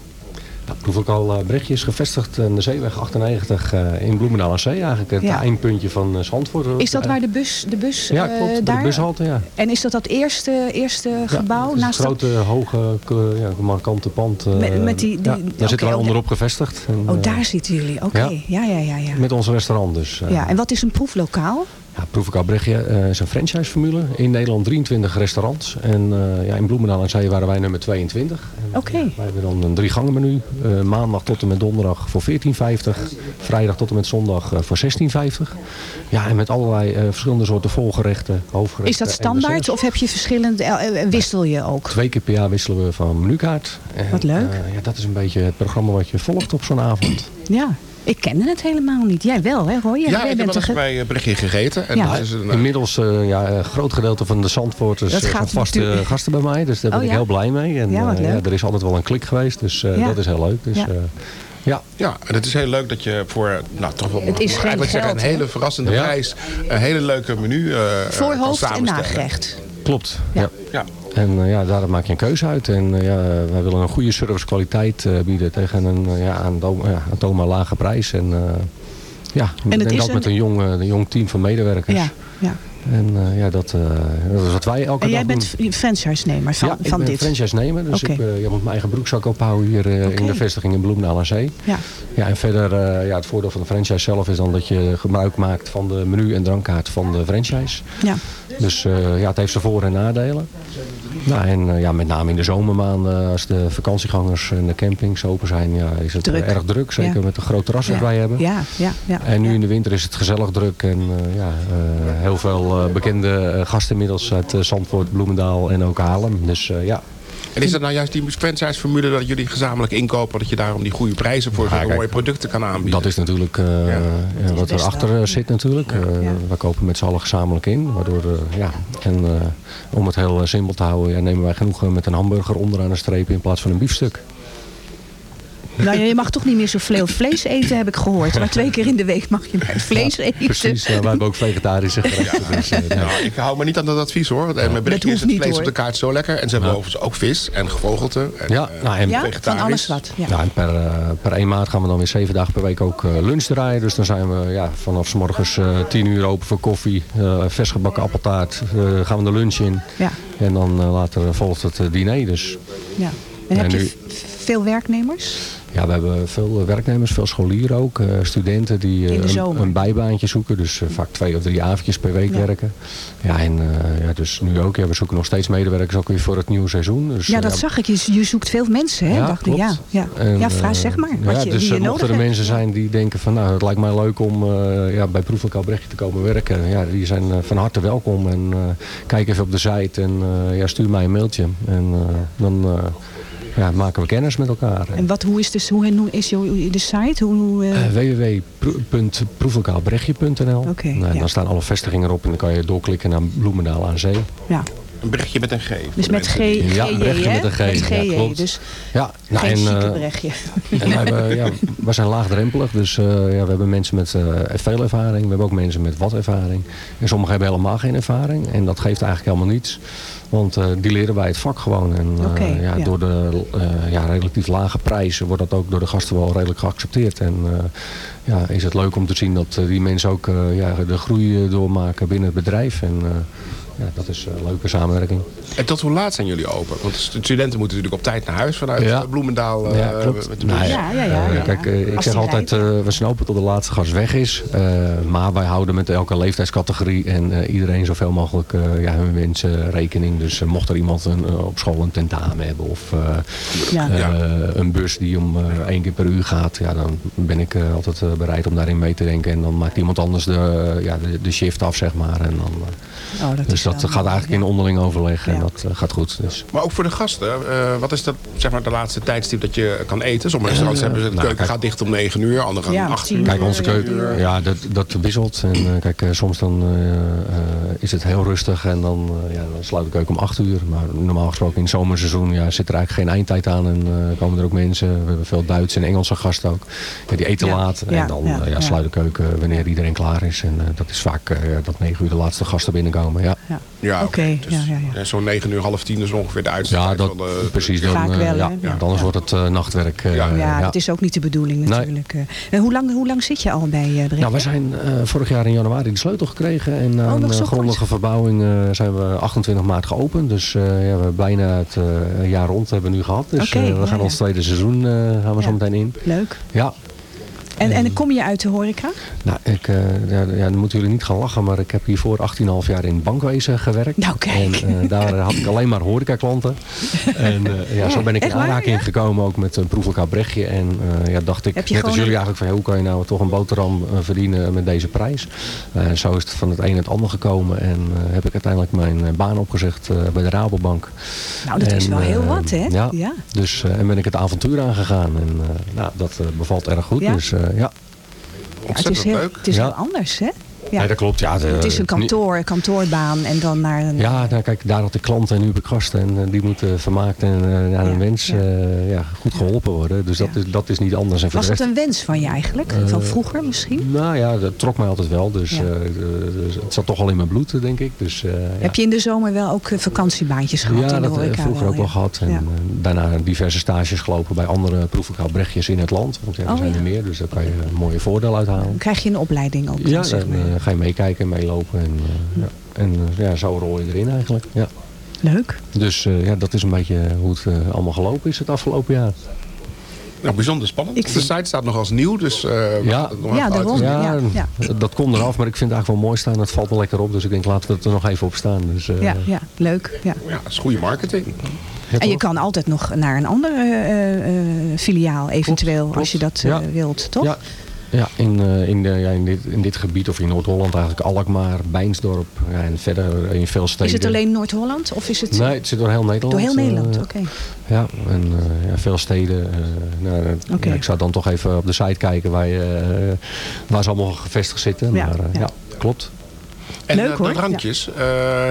Proeflokaal eh, Brechtje is gevestigd aan de Zeeweg 98 eh, in Bloemendaal aan Zee. Eigenlijk het Ja. eindpuntje van eh, Zandvoort. Is dat waar de bus, de bus Ja, eh, klopt. Daar? de bushalte, ja. En is dat dat eerste, eerste gebouw? Het naast dat- grote, hoge, k- ja, markante pand. eh, Met- met die- daar oké, zitten wij onderop gevestigd. En, Oh, eh, daar zitten jullie. Oké, ja. ja, ja, ja. ja. Met ons restaurant dus. eh. Ja, en wat is een proeflokaal? Ja, Proeflokaal Brechtje eh, is een franchise-formule. In Nederland 23 restaurants. En eh, ja, in Bloemendaal aan Zee waren wij nummer 22. Oké. Wij hebben dan een drie gangen menu. Eh, maandag tot en met donderdag voor 14,50. Vrijdag tot en met zondag voor 16,50. Ja, en met allerlei verschillende soorten volgerechten, hoofdgerechten. Is dat en standaard of heb je verschillende, wissel je ook? Twee keer per jaar wisselen we van menukaart. En, Wat leuk. ja, dat is een beetje het programma wat je volgt op zo'n avond. Ja, ik kende het helemaal niet. Jij wel, hè Roy? Jij, Ja, jij ik heb bent wel er bij eh, Brechtje gegeten. En Ja. dat is een, eh, Inmiddels eh, ja, een groot gedeelte van de Zandvoorters Dat eh, gaat zijn vaste natuurlijk- gasten bij mij. Dus daar ben Oh, ik ja? heel blij mee. En, Ja, wat leuk. er is altijd wel een klik geweest. Dus eh, Ja. dat is heel leuk. Dus, Ja. eh, ja. Ja, en het is heel leuk dat je voor, nou toch wel, Het is eigenlijk zeggen, een hele verrassende Ja. prijs, een hele leuke menu eh Voor kan hoofd en nagerecht. Klopt. Ja. Ja. Ja. En eh, ja, daar maak je een keuze uit. En eh, ja, wij willen een goede servicekwaliteit eh, bieden tegen een ja, aantoom- ja, lage prijs. En, ja, En en dat een- met een jong, een jong team van medewerkers. Ja, ja. En uh, ja, dat, uh, dat is wat wij elke En dag jij bent doen. franchise-nemer van, ja, van ik ben dit? franchise-nemer. Dus ik uh, ja, moet mijn eigen broekzak ophouden hier in de vestiging in Bloemendaal aan Zee. Ja. Ja, en verder, ja, het voordeel van de franchise zelf is dan dat je gebruik maakt van de menu- en drankkaart van de franchise. Ja. Dus ja, het heeft zijn voor- en nadelen. Nou, en uh, ja, met name in de zomermaanden, als de vakantiegangers en de campings open zijn, ja, is het Druk. erg druk. Zeker Ja. met de grote terras dat wij hebben. Ja, ja, ja. En nu in de winter is het gezellig druk. En uh, ja, heel veel bekende gasten inmiddels uit Zandvoort, Bloemendaal en ook Haarlem. Dus ja. En is dat nou juist die franchise-formule dat jullie gezamenlijk inkopen, dat je daarom die goede prijzen voor zulke kijk, mooie producten kan aanbieden? Dat is natuurlijk uh, Ja. ja, wat erachter wel. uh, zit natuurlijk. Uh, Ja. We kopen met z'n allen gezamenlijk in. Waardoor, uh, ja, en uh, om het heel simpel te houden, ja, nemen wij genoeg uh, met een hamburger onderaan een streep in plaats van een biefstuk. Nou ja, je mag toch niet meer zo veel vlees eten, heb ik gehoord. Maar twee keer in de week mag je maar vlees eten. Precies, wij hebben ook vegetarische <laughs> gerechten. Dus, uh, Nou, ik hou me niet aan dat advies hoor. En met Brechtje is het niet, vlees hoor. op de kaart zo lekker. En ze hebben Ja. overigens ook vis en gevogelte. En, Ja, eh, nou, en Ja, van vegetarisch. alles wat. Ja. Ja, en per, uh, per 1 maart gaan we dan weer zeven dagen per week ook uh, lunch draaien. Dus dan zijn we ja, vanaf 's morgens uh, 10 uur open voor koffie, uh, vers gebakken appeltaart. Uh, gaan we de lunch in. Ja, En dan uh, later volgt het uh, diner. Dus ja. En heb En je nu- v- veel werknemers? Ja, we hebben veel werknemers, veel scholieren ook. uh, studenten die de een, een bijbaantje zoeken. Dus vaak twee of drie avondjes per week Ja. werken. Ja, en ja, dus nu ook. Ja, we zoeken nog steeds medewerkers ook weer voor het nieuwe seizoen. Dus, Ja, dat zag ik. Je, je zoekt veel mensen, hè? Ja, dacht ik. klopt. Ja, ja. En, ja vraag eh, zeg maar. Wat ja, je, dus je eh, nodig mochten er hebt. mensen zijn die denken van nou het lijkt mij leuk om eh, ja, bij Proeflokaal Brechtje te komen werken. Ja, die zijn eh, van harte welkom. En eh, kijk even op de site en eh, ja, stuur mij een mailtje. En eh, dan eh, ja, maken we kennis met elkaar. En wat, hoe is, dus, hoe hoe is jou- de site? Hoe, hoe, eh, Uh, www.proeflokaalbrechtje.nl nou, ja. Dan staan alle vestigingen erop en dan kan je doorklikken naar Bloemendaal aan Zee. ja. Een Brechtje met een G. Dus met G, die- Ja, GJ, Brechtje met een G, Met ja, GJ, klopt. dus Ja, nou, geen en, eh, brechtje. <laughs> En hebben, ja, wij zijn laagdrempelig, dus eh, ja, we hebben mensen met veel ervaring. We hebben ook mensen met wat ervaring. En sommigen hebben helemaal geen ervaring. En dat geeft eigenlijk helemaal niets. Want eh, die leren bij het vak gewoon. En eh, ja, ja. door de eh, ja, relatief lage prijzen wordt dat ook door de gasten wel redelijk geaccepteerd. En ja, is het leuk om te zien dat die mensen ook ja, de groei doormaken binnen het bedrijf. En ja, dat is een leuke samenwerking. En tot hoe laat zijn jullie open? Want de studenten moeten natuurlijk op tijd naar huis vanuit Ja. eh, Bloemendaal. eh, Ja, klopt. met de Nou bus. Ja, ja, ja. Eh, ja. Kijk, eh, ik zeg altijd, eh, we zijn open tot de laatste gast weg is. Eh, maar wij houden met elke leeftijdscategorie en eh, iedereen zoveel mogelijk eh, ja, hun wensen rekening. Dus eh, mocht er iemand een, eh, op school een tentamen hebben of eh, Ja. eh, Ja. een bus die om eh, één keer per uur gaat. Ja, dan ben ik eh, altijd eh, bereid om daarin mee te denken. En dan maakt iemand anders de, ja, de, de shift af, zeg maar. En dan, eh, Oh, dat dus is dat gaat eigenlijk in onderling overleg en dat eh, gaat goed. Dus. Maar ook voor de gasten, eh, wat is dat, zeg maar, de laatste tijdstip dat je kan eten? Sommige restaurants Eh, hebben ze, de nou, keuken kijk. gaat dicht om 9 uur, andere gaan Ja, om 8 tien uur. Kijk, onze keuken, ja, dat, dat wisselt. En kijk, soms dan eh, eh, is het heel rustig en dan, ja, dan sluit de keuken om 8 uur. Maar normaal gesproken in het zomerseizoen ja, zit er eigenlijk geen eindtijd aan. En eh, komen er ook mensen, we hebben veel Duitse en Engelse gasten ook. Ja, die eten Ja, laat ja, en dan ja, sluit de keuken wanneer iedereen klaar is. En dat is vaak eh, dat 9 uur de laatste gasten binnenkomen. Ja, Ja. Ja, Oké, dus, ja, ja, ja. eh, Zo'n 9 uur, half 10 is ongeveer de uiterste ja dat, van de... precies. Dan, Vaak eh, wel, ja, hè? anders wordt het eh, nachtwerk. eh, Ja. Ja, dat is ook niet de bedoeling natuurlijk. eh. En hoe, lang, hoe lang zit je al bij eh Brechtje? Nou, we zijn eh, vorig jaar in januari de sleutel gekregen. En na Oh, een grondige kort. verbouwing eh, zijn we 28 maart geopend. Dus eh, ja, we hebben bijna het eh, jaar rond hebben we nu gehad. Dus eh, we gaan ja. ons tweede seizoen eh, gaan we Ja. zo meteen in. Leuk. Ja, En, en kom je uit de horeca? nou, ik, eh, ja, ja, dan moeten jullie niet gaan lachen, maar ik heb hiervoor 18,5 jaar in bankwezen gewerkt. Nou, kijk. En eh, daar had ik alleen maar horecaklanten. <laughs> En eh, ja, zo ben ik in aanraking ja? gekomen ook met een proeflokaal Brechtje. En ja, dacht ik, net als jullie een- eigenlijk, van ja, hoe kan je nou toch een boterham verdienen met deze prijs? Zo is het van het een het ander gekomen. En heb ik uiteindelijk mijn baan opgezegd bij de Rabobank. Nou, dat is wel heel wat, hè? Ja, Ja. Dus, en ben ik het avontuur aangegaan. En nou, dat bevalt erg goed. Dus ja. Ja, het is, heel, het is Ja. heel anders, hè? Ja. Nee, dat klopt. Ja, de- het is een kantoor, kantoorbaan en dan naar een... Ja, nou, kijk, daar had ik klanten en nu heb ik gasten. En eh, die moeten vermaakt en eh, naar een wens eh, ja, goed geholpen worden. Dus dat, is, dat is niet anders. En Was het rest, een wens van je eigenlijk? Van Eh, vroeger misschien? Nou ja, dat trok mij altijd wel. Dus, Ja. eh, eh, dus het zat toch al in mijn bloed, denk ik. Dus, eh, ja. Heb je in de zomer wel ook eh, vakantiebaantjes gehad ja, in de dat heb ik vroeger ook wel ja. gehad. En Ja. eh, daarna diverse stages gelopen bij andere proeflokaalbrechtjes in het land. Want ja, er Oh, zijn ja. er meer, dus daar kan je een mooie voordeel uithalen. Krijg je een opleiding ook. Ja, dan, zeg maar. Ga je meekijken en meelopen. En, eh, ja. en eh, ja, zo rol je erin eigenlijk. Ja. Leuk. Dus eh, ja, dat is een beetje hoe het allemaal gelopen is het afgelopen jaar. Nou, bijzonder spannend. Ik De vind- site staat nog als nieuw, dus... eh, we Ja. Ja, daarom. Ja, ja. dat komt eraf, maar ik vind het eigenlijk wel mooi staan. Het valt wel lekker op, dus ik denk laten we het er nog even op staan. Dus, eh, Ja, ja, leuk. Ja. Ja, dat is goede marketing. ja, En je kan altijd nog naar een andere eh, eh, filiaal eventueel, klopt. als je dat Ja. wilt, toch? Ja, in, eh, in, de, ja in, dit, in dit gebied, of in Noord-Holland eigenlijk, Alkmaar, Bijnsdorp ja, en verder in veel steden. Is het alleen Noord-Holland of is het Nee, het zit door heel Nederland. door heel Nederland? eh, Oké. Ja, en eh, ja, veel steden. nou, ja, ik zou dan toch even op de site kijken waar, je, waar ze allemaal gevestigd zitten. Maar ja. klopt. En Leuk, eh, hoor. de drankjes, eh,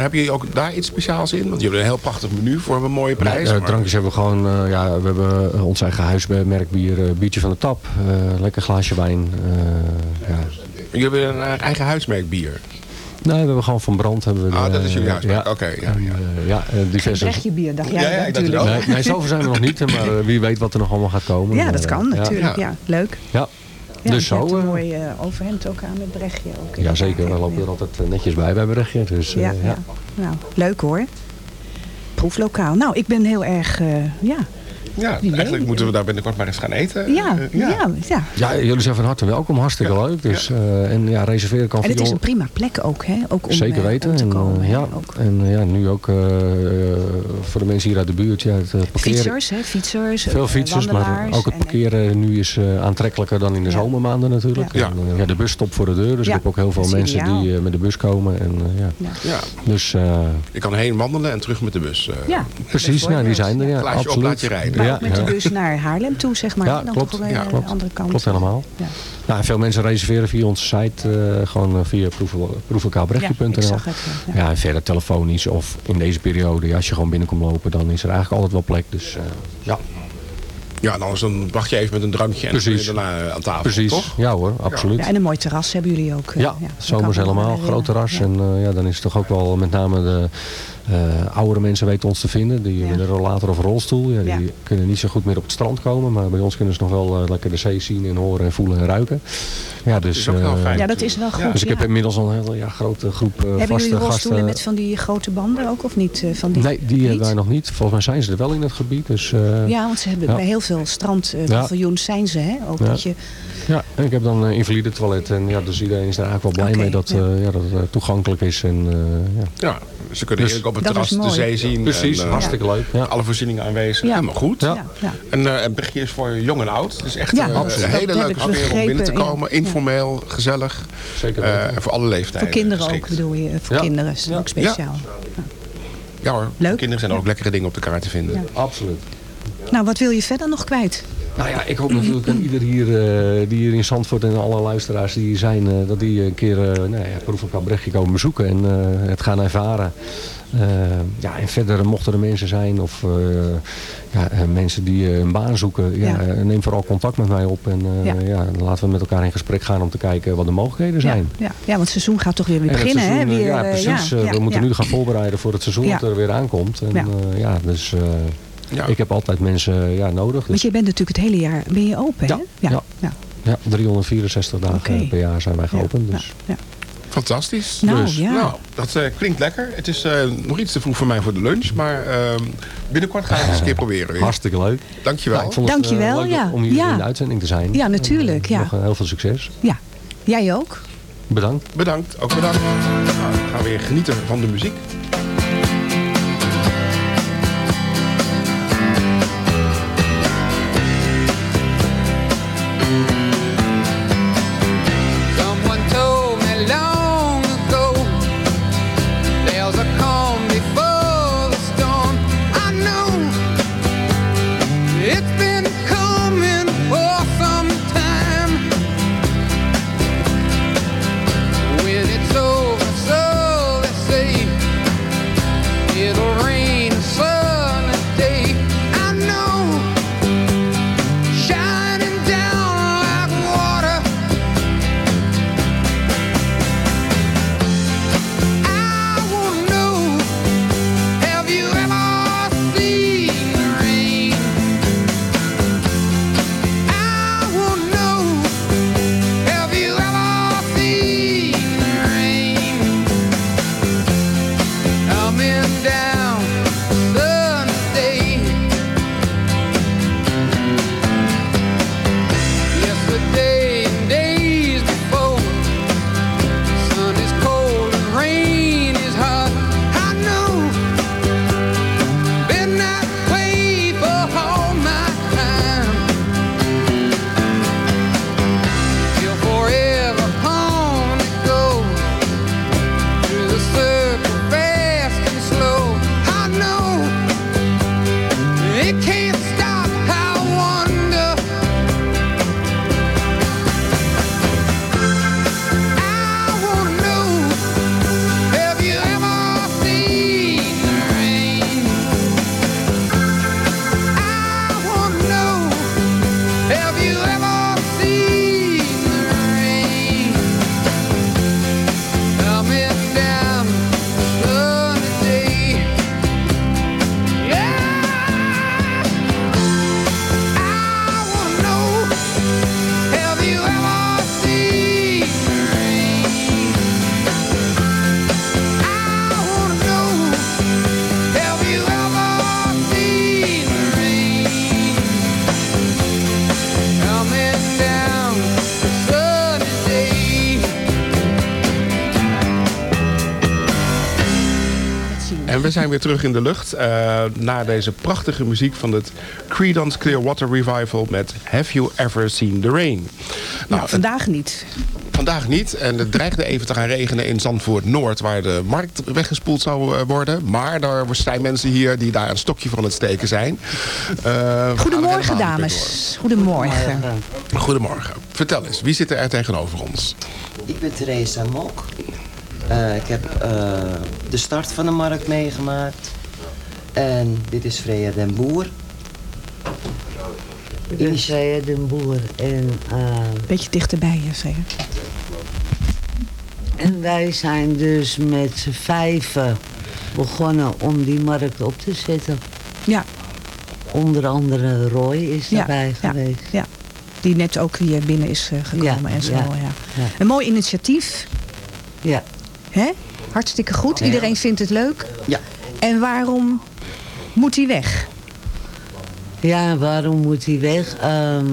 heb je ook daar iets speciaals in? Want je hebt een heel prachtig menu voor een mooie prijs. Nee, eh, maar- drankjes hebben we gewoon, eh, ja, we hebben eh, ons eigen huismerk bier, eh, biertje van de tap, eh, lekker glaasje wijn. eh, ja. Jullie hebben een eh, eigen huismerk bier. Nee, we hebben gewoon van brand. Hebben we de- Ah, dat is jullie huismerk. Ja, Oké, ja, En, ja. eh, ja, eh, diverse... Brechtje bier, dacht jij Ja, ja, natuurlijk. Nee, nee, zover zijn we nog niet, maar eh, wie weet wat er nog allemaal gaat komen. Ja, dat eh, kan ja. natuurlijk. Ja. Ja, leuk. Ja, Ja, dus zo. een eh, mooi eh, overhemd ook aan met Brechtje. Ook ja, zeker. We lopen er altijd eh, netjes bij bij Brechtje. Dus, Ja, ja. ja. Nou, leuk hoor. Proeflokaal. Nou, ik ben heel erg, ja. Ja, eigenlijk moeten we daar binnenkort maar eens gaan eten. Ja, Eh, ja, ja. Ja, jullie zijn van harte welkom. Hartstikke Ja. leuk. Dus, eh, en ja, reserveren kan En het is een prima plek ook, hè? Ook om, Zeker eh, weten. om te En, komen. hè, ja, ook. en ja, nu ook voor de mensen hier uit de buurt. Ja, het parkeren. Fietsers, hè? Fietsers. Veel fietsers, maar ook het en- parkeren nu is eh, aantrekkelijker dan in de Ja. zomermaanden natuurlijk. Ja. En, ja, de bus stopt voor de deur, dus Ja, ik heb ook heel veel mensen ideaal. die eh, met de bus komen. En, eh, ja. Ja. Ja, Dus eh, je kan heen wandelen en terug met de bus. eh. Ja, precies, nou, die zijn er. Ja, Glaasje op, absoluut. laat je rijden. Ja, ook met de ja. bus naar Haarlem toe, zeg maar. Ja, dan klopt. toch wel Ja, eh, klopt. andere kant. Klopt helemaal. Ja. Nou, en veel mensen reserveren via onze site, eh, gewoon eh, via Ja, het. Ja. Ja, en verder telefonisch of in deze periode, ja, als je gewoon binnenkomt lopen, dan is er eigenlijk altijd wel plek. Dus eh, ja, Ja, en anders dan wacht je even met een drankje en dan Precies. daarna aan tafel, precies. toch? Ja hoor, absoluut. Ja, en een mooi terras hebben jullie ook. eh, Ja, dan zomers helemaal. Groot terras. ja. En eh, ja, dan is het toch ook wel met name de eh, oudere mensen weten ons te vinden. Die Ja. met een rollator of rolstoel. Ja, die Ja. kunnen niet zo goed meer op het strand komen. Maar bij ons kunnen ze nog wel eh, lekker de zee zien en horen en voelen en ruiken. Ja, dus, is ook wel eh, fijn. Ja, dat is wel goed. dus ik heb inmiddels al een hele ja, grote groep eh, Hebben vaste jullie rolstoelen gasten. met van die grote banden ook of niet? Van die, Nee, die hebben wij nog niet. Volgens mij zijn ze er wel in het gebied. Dus, eh, Ja, want ze hebben Ja. bij heel veel strandpaviljoens zijn ze, hè? Ook Ja. dat je, Ja, en ik heb dan een invalide toilet. En ja, dus iedereen is daar eigenlijk wel blij mee dat, ja. eh, ja, dat het toegankelijk is. En, eh, ja. Ze kunnen Dus- heerlijk op het terras de zee zien. Precies, en, eh, hartstikke leuk. Ja. Alle voorzieningen aanwezig. Ja. Helemaal goed. Ja. Ja. En, eh en Brechtje is voor jong en oud. Het is echt Ja, eh, absoluut. een hele leuke sfeer om binnen te komen. Informeel, gezellig. Zeker Eh, en voor alle leeftijden. Voor kinderen ook bedoel je? Voor Ja. kinderen is het Ja. ook speciaal. Ja hoor, Leuk. kinderen zijn er ook lekkere dingen op de kaart te vinden. Absoluut. Nou, wat wil je verder nog kwijt? Nou ja, ik hoop natuurlijk aan ieder hier, eh, die hier in Zandvoort en alle luisteraars die hier zijn, eh, dat die een keer uh, nou ja, Proefelijk Brechtje komen bezoeken en het gaan ervaren. Ja, en verder mochten er mensen zijn of ja, mensen die een baan zoeken, ja, Ja. neem vooral contact met mij op. En Ja. laten we met elkaar in gesprek gaan om te kijken wat de mogelijkheden zijn. Ja, want het seizoen gaat toch weer weer beginnen. seizoen, hè? Weer, ja, precies. we moeten nu gaan voorbereiden voor het seizoen dat er weer aankomt. En, Ja. dus Ja. ik heb altijd mensen ja, nodig. Dus, Want je bent natuurlijk het hele jaar ben je open, hè? Ja, ja. ja. ja. ja, 364 dagen per jaar zijn wij geopend. Ja, Dus. ja. Fantastisch. Nou, dus, ja. nou, dat eh, klinkt lekker. Het is eh, nog iets te vroeg voor mij voor de lunch. Maar ehm, binnenkort ga ik het eens een keer <laughs> proberen. weer. Hartstikke leuk. Dankjewel. Ja, ik vond het, eh, Dankjewel, leuk ja. om hier Ja. in de uitzending te zijn. Ja, natuurlijk, En, ja. Nog eh, heel veel succes. ja. Jij ook? Bedankt. Bedankt, ook bedankt. Nou, we gaan weer genieten van de muziek. Zijn weer terug in de lucht. eh na deze prachtige muziek van het Creedence Clearwater Revival met Have You Ever Seen the Rain? Nou, het- Vandaag niet. vandaag niet. En het dreigde even te gaan regenen in Zandvoort Noord, waar de markt weggespoeld zou eh, worden. Maar er zijn mensen hier die daar een stokje van het steken zijn. Eh, er Goedemorgen, dames. Goedemorgen. Goedemorgen. Vertel eens, wie zit er tegenover ons? Ik ben Theresa Mok. Eh, ik heb eh, de start van de markt meegemaakt. En dit is Freya den Boer. Ik ben Freya den Boer. En, eh, Beetje dichterbij, hè, zeg. en wij zijn dus met z'n vijven begonnen om die markt op te zetten. Ja. Onder andere Roy is Ja, daarbij ja, geweest. Ja. Die net ook hier binnen is eh, gekomen Ja, en zo. ja, Ja. ja. Een mooi initiatief. Ja. Hè? Hartstikke goed. Iedereen vindt het leuk. Ja. En waarom moet hij weg? Ja, waarom moet hij weg? Ehm,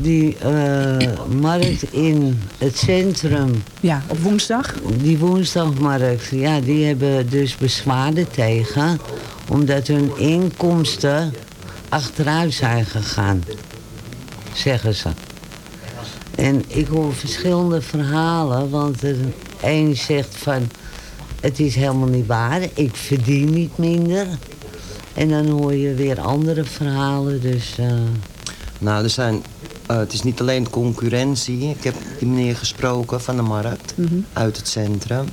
die eh, markt in het centrum. Ja, op woensdag. Die woensdagmarkt, ja, die hebben dus bezwaarden tegen. Omdat hun inkomsten achteruit zijn gegaan. Zeggen ze. En ik hoor verschillende verhalen, want een zegt van... het is helemaal niet waar, ik verdien niet minder. En dan hoor je weer andere verhalen, dus... eh, Nou, er zijn, eh, het is niet alleen concurrentie. Ik heb die meneer gesproken van de markt uit het centrum.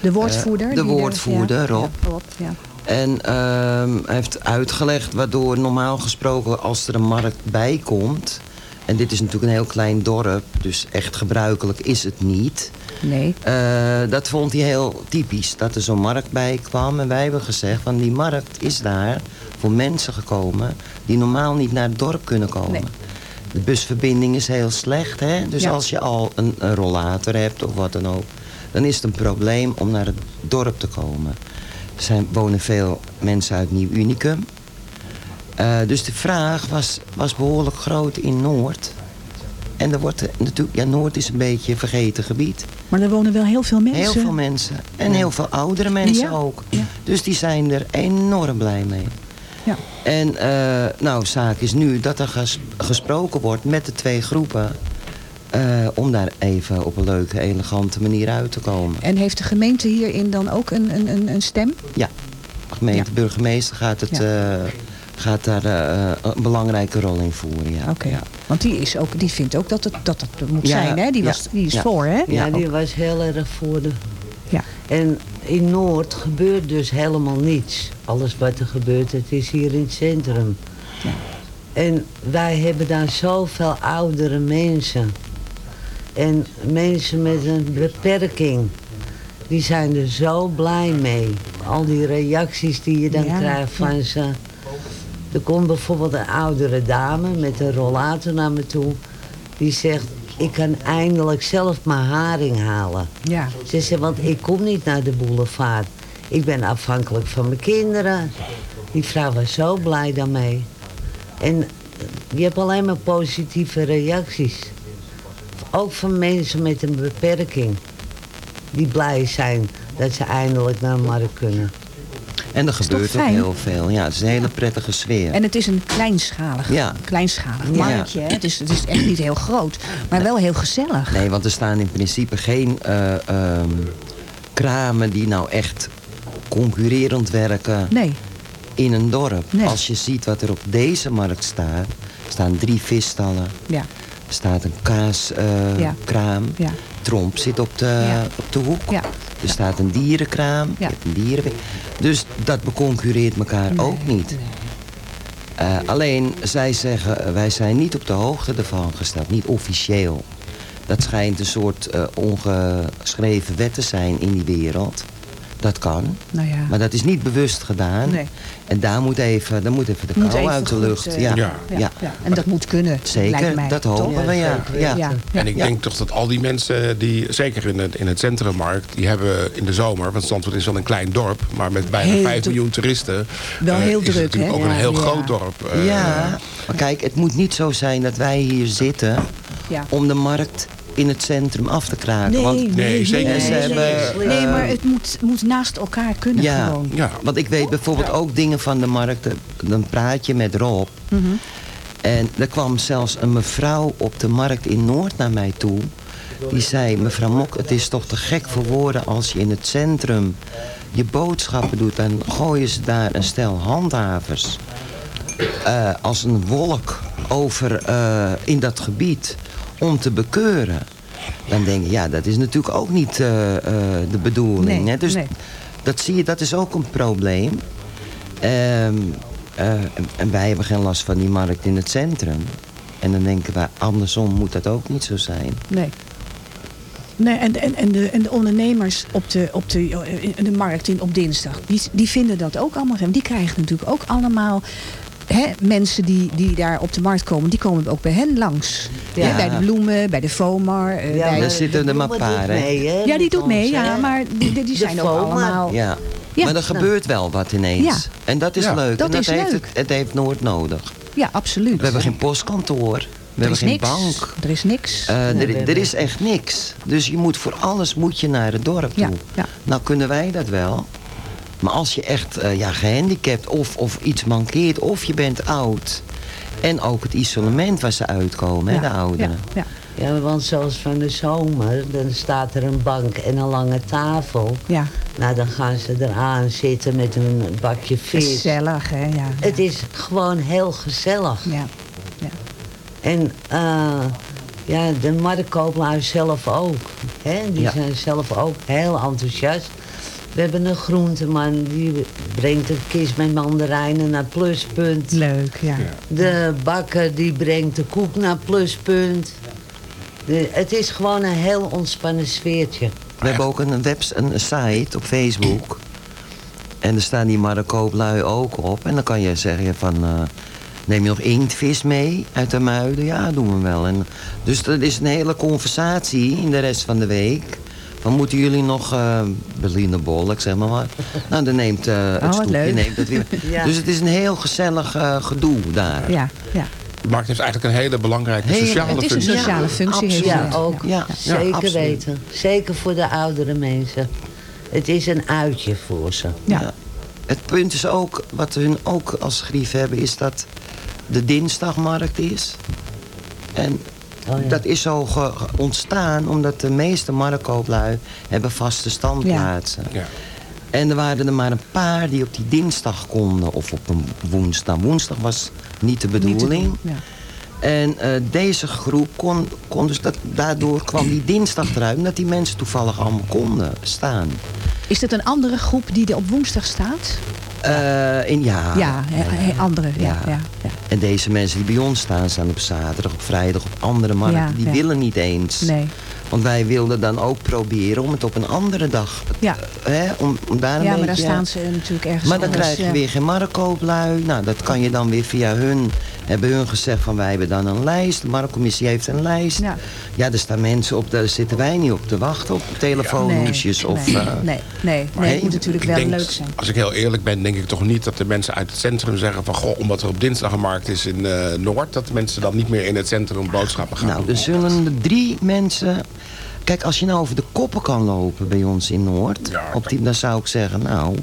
De woordvoerder. Eh, de die er- woordvoerder, ja, Rob. Ja, Rob, ja. En ehm, hij heeft uitgelegd waardoor normaal gesproken als er een markt bij komt... en dit is natuurlijk een heel klein dorp, dus echt gebruikelijk is het niet... Nee. Eh, dat vond hij heel typisch, dat er zo'n markt bij kwam. En wij hebben gezegd, van die markt is daar voor mensen gekomen... die normaal niet naar het dorp kunnen komen. De busverbinding is heel slecht, hè? Dus Ja. als je al een, een rollator hebt of wat dan ook... dan is het een probleem om naar het dorp te komen. Er zijn, wonen veel mensen uit Nieuw Unicum. Eh, dus de vraag was, was behoorlijk groot in Noord. En er wordt natuurlijk, ja, Noord is een beetje een vergeten gebied. Maar er wonen wel heel veel mensen. Heel veel mensen. En heel veel oudere mensen Ja. ook. Dus die zijn er enorm blij mee. Ja. En eh, nou, zaak is nu dat er ges- gesproken wordt met de twee groepen. eh, om daar even op een leuke, elegante manier uit te komen. En heeft de gemeente hierin dan ook een, een, een, een stem? Ja, de gemeente burgemeester gaat, het, eh, gaat daar eh, een belangrijke rol in voeren. Ja. Oké. Want die, is ook, die vindt ook dat het, dat het moet Ja, zijn, hè? Die, ja, was, die is ja. voor, hè? Ja, die was heel erg voor de... Ja. En in Noord gebeurt dus helemaal niets. Alles wat er gebeurt, het is hier in het centrum. En wij hebben daar zoveel oudere mensen. En mensen met een beperking. Die zijn er zo blij mee. Al die reacties die je dan Ja, krijgt van ja. ze. Er komt bijvoorbeeld een oudere dame met een rollator naar me toe. Die zegt, ik kan eindelijk zelf mijn haring halen. Ja. Ze zegt, want ik kom niet naar de boulevard. Ik ben afhankelijk van mijn kinderen. Die vrouw was zo blij daarmee. En je hebt alleen maar positieve reacties. Ook van mensen met een beperking. Die blij zijn dat ze eindelijk naar de markt kunnen. En er gebeurt ook heel veel. Ja, het is een hele prettige sfeer. En het is een kleinschalig, Ja. kleinschalig marktje. Hè? Het, is, het is echt niet heel groot, maar wel heel gezellig. Nee, want er staan in principe geen eh, ehm, kramen die nou echt concurrerend werken Nee. in een dorp. Nee. Als je ziet wat er op deze markt staat, staan drie visstallen. Ja. Er staat een kaaskraam. Ja. Ja. Tromp zit op de, Ja. op de hoek. Er staat een dierenkraam. Je hebt een dieren... Dus dat beconcurreert elkaar ook niet. Eh, alleen, zij zeggen, eh, wij zijn niet op de hoogte ervan gesteld. Niet officieel. Dat schijnt een soort eh, ongeschreven wet te zijn in die wereld. Dat kan. Nou ja. Maar dat is niet bewust gedaan. Nee. En daar moet even, daar moet even de Moet kou even uit de lucht. eh, ja. ja, Ja. ja. En dat moet kunnen, Zeker, mij, dat hopen we, ja. ja. Ja. En ik Ja. denk toch dat al die mensen die, zeker in het, in het centrummarkt... die hebben in de zomer, want Zandvoort is wel een klein dorp... maar met bijna Heel 5 druk. miljoen toeristen... Wel eh, heel is het druk, natuurlijk ook een heel ja. groot dorp. eh, ja, maar kijk, het moet niet zo zijn dat wij hier zitten... Ja. om de markt in het centrum af te kraken. Nee, want, nee, nee, zeker niet. ze nee, hebben, nee. Nee, maar het moet, moet naast elkaar kunnen ja, gewoon. Ja. want ik weet bijvoorbeeld ook dingen van de markt. Dan praat je met Rob. Mhm. En er kwam zelfs een mevrouw op de markt in Noord naar mij toe. Die zei, mevrouw Mok, het is toch te gek voor woorden als je in het centrum je boodschappen doet. Dan gooien ze daar een stel handhavers eh, als een wolk over eh, in dat gebied om te bekeuren. Dan denk je, ja, dat is natuurlijk ook niet eh, eh, de bedoeling. Nee, hè? Dus nee. dat zie je, dat is ook een probleem. Ehm, eh, en, en wij hebben geen last van die markt in het centrum. En dan denken wij, andersom moet dat ook niet zo zijn. Nee. Nee, en, en, en, de, en de ondernemers op de, op de, in de markt in, op dinsdag, die, die vinden dat ook allemaal. Die krijgen natuurlijk ook allemaal hè, mensen die, die daar op de markt komen, die komen ook bij hen langs. Ja. Hè, bij de bloemen, bij de FOMAR. eh, Ja, bij, daar zitten er maar bloemen paar, doet hè? mee, hè? ja, die doet mee, Ons, ja, maar die, De zijn ook allemaal... Ja. Ja. maar er gebeurt wel wat ineens. Ja. En dat is Ja. leuk. Dat en dat is heeft leuk. Het, het heeft Noord nodig. Ja, absoluut. We hebben geen postkantoor. We Er hebben geen niks. bank. Er is niks. Eh, Nee, er, er is echt niks. Dus je moet voor alles moet je naar het dorp toe. Nou kunnen wij dat wel. Maar als je echt eh, ja, gehandicapt of, of iets mankeert of je bent oud. En ook het isolement waar ze uitkomen, hè, de ouderen. Ja. Ja, want zoals van de zomer, dan staat er een bank en een lange tafel. Ja. Nou, dan gaan ze eraan zitten met een bakje vis. Gezellig, hè? Ja. Het is gewoon heel gezellig. Ja. ja. En eh, ja, de marktkooplui zelf ook. Hè? Die Ja. zijn zelf ook heel enthousiast. We hebben een groenteman die brengt een kist met mandarijnen naar Pluspunt. Leuk, ja. De bakker die brengt de koek naar Pluspunt. De, het is gewoon een heel ontspannen sfeertje. We hebben ook een, webs, een site op Facebook. En er staan die marktkooplui ook op. En dan kan je zeggen van... eh, neem je nog inktvis mee uit de muiden? Ja, doen we wel. En, dus dat is een hele conversatie in de rest van de week. Van moeten jullie nog eh Berliner bol, ik zeg maar wat. Nou, dan neemt eh het stoepje leuk. neemt het weer. <laughs> Ja. Dus het is een heel gezellig eh, gedoe daar. Ja, ja. De markt heeft eigenlijk een hele belangrijke sociale het is een functie. sociale functie. heeft Ja, het. ook. Ja, Zeker weten. Zeker voor de oudere mensen. Het is een uitje voor ze. Ja. Het punt is ook, wat hun ook als grief hebben, is dat de dinsdagmarkt is. En Oh ja. dat is zo ontstaan omdat de meeste marktkooplui hebben vaste standplaatsen. Ja. En er waren er maar een paar die op die dinsdag konden. Of op een woensdag. Woensdag was niet de Niet bedoeling. doen, Ja. En eh, deze groep kon, kon dus dat, daardoor kwam die dinsdag eruit. Omdat die mensen toevallig allemaal konden staan. Is het een andere groep die er op woensdag staat? Eh, in, ja, ja, he- andere. Ja, Ja. ja. En deze mensen die bij ons staan, staan op zaterdag, op vrijdag, op andere markten. Die willen niet eens. Nee. Want wij wilden dan ook proberen om het op een andere dag... Ja. Hè, om, om daar een ja, maar daar staan ze natuurlijk ergens Maar dan anders, krijg je weer geen marktkooplui. Nou, dat kan je dan weer via hun... Hebben hun gezegd van wij hebben dan een lijst. De marktcommissie heeft een lijst. Ja. Ja, er staan mensen op, daar zitten wij niet op te wachten. Op telefoonhoesjes of... nee, eh, nee, nee, nee, nee, het moet natuurlijk wel denk, leuk zijn. Als ik heel eerlijk ben, denk ik toch niet dat de mensen uit het centrum zeggen van... goh, omdat er op dinsdag een markt is in eh, Noord... dat de mensen dan niet meer in het centrum boodschappen gaan Nou, doen. er zullen drie mensen... Kijk, als je nou over de koppen kan lopen bij ons in Noord... op die, dan zou ik zeggen, nou...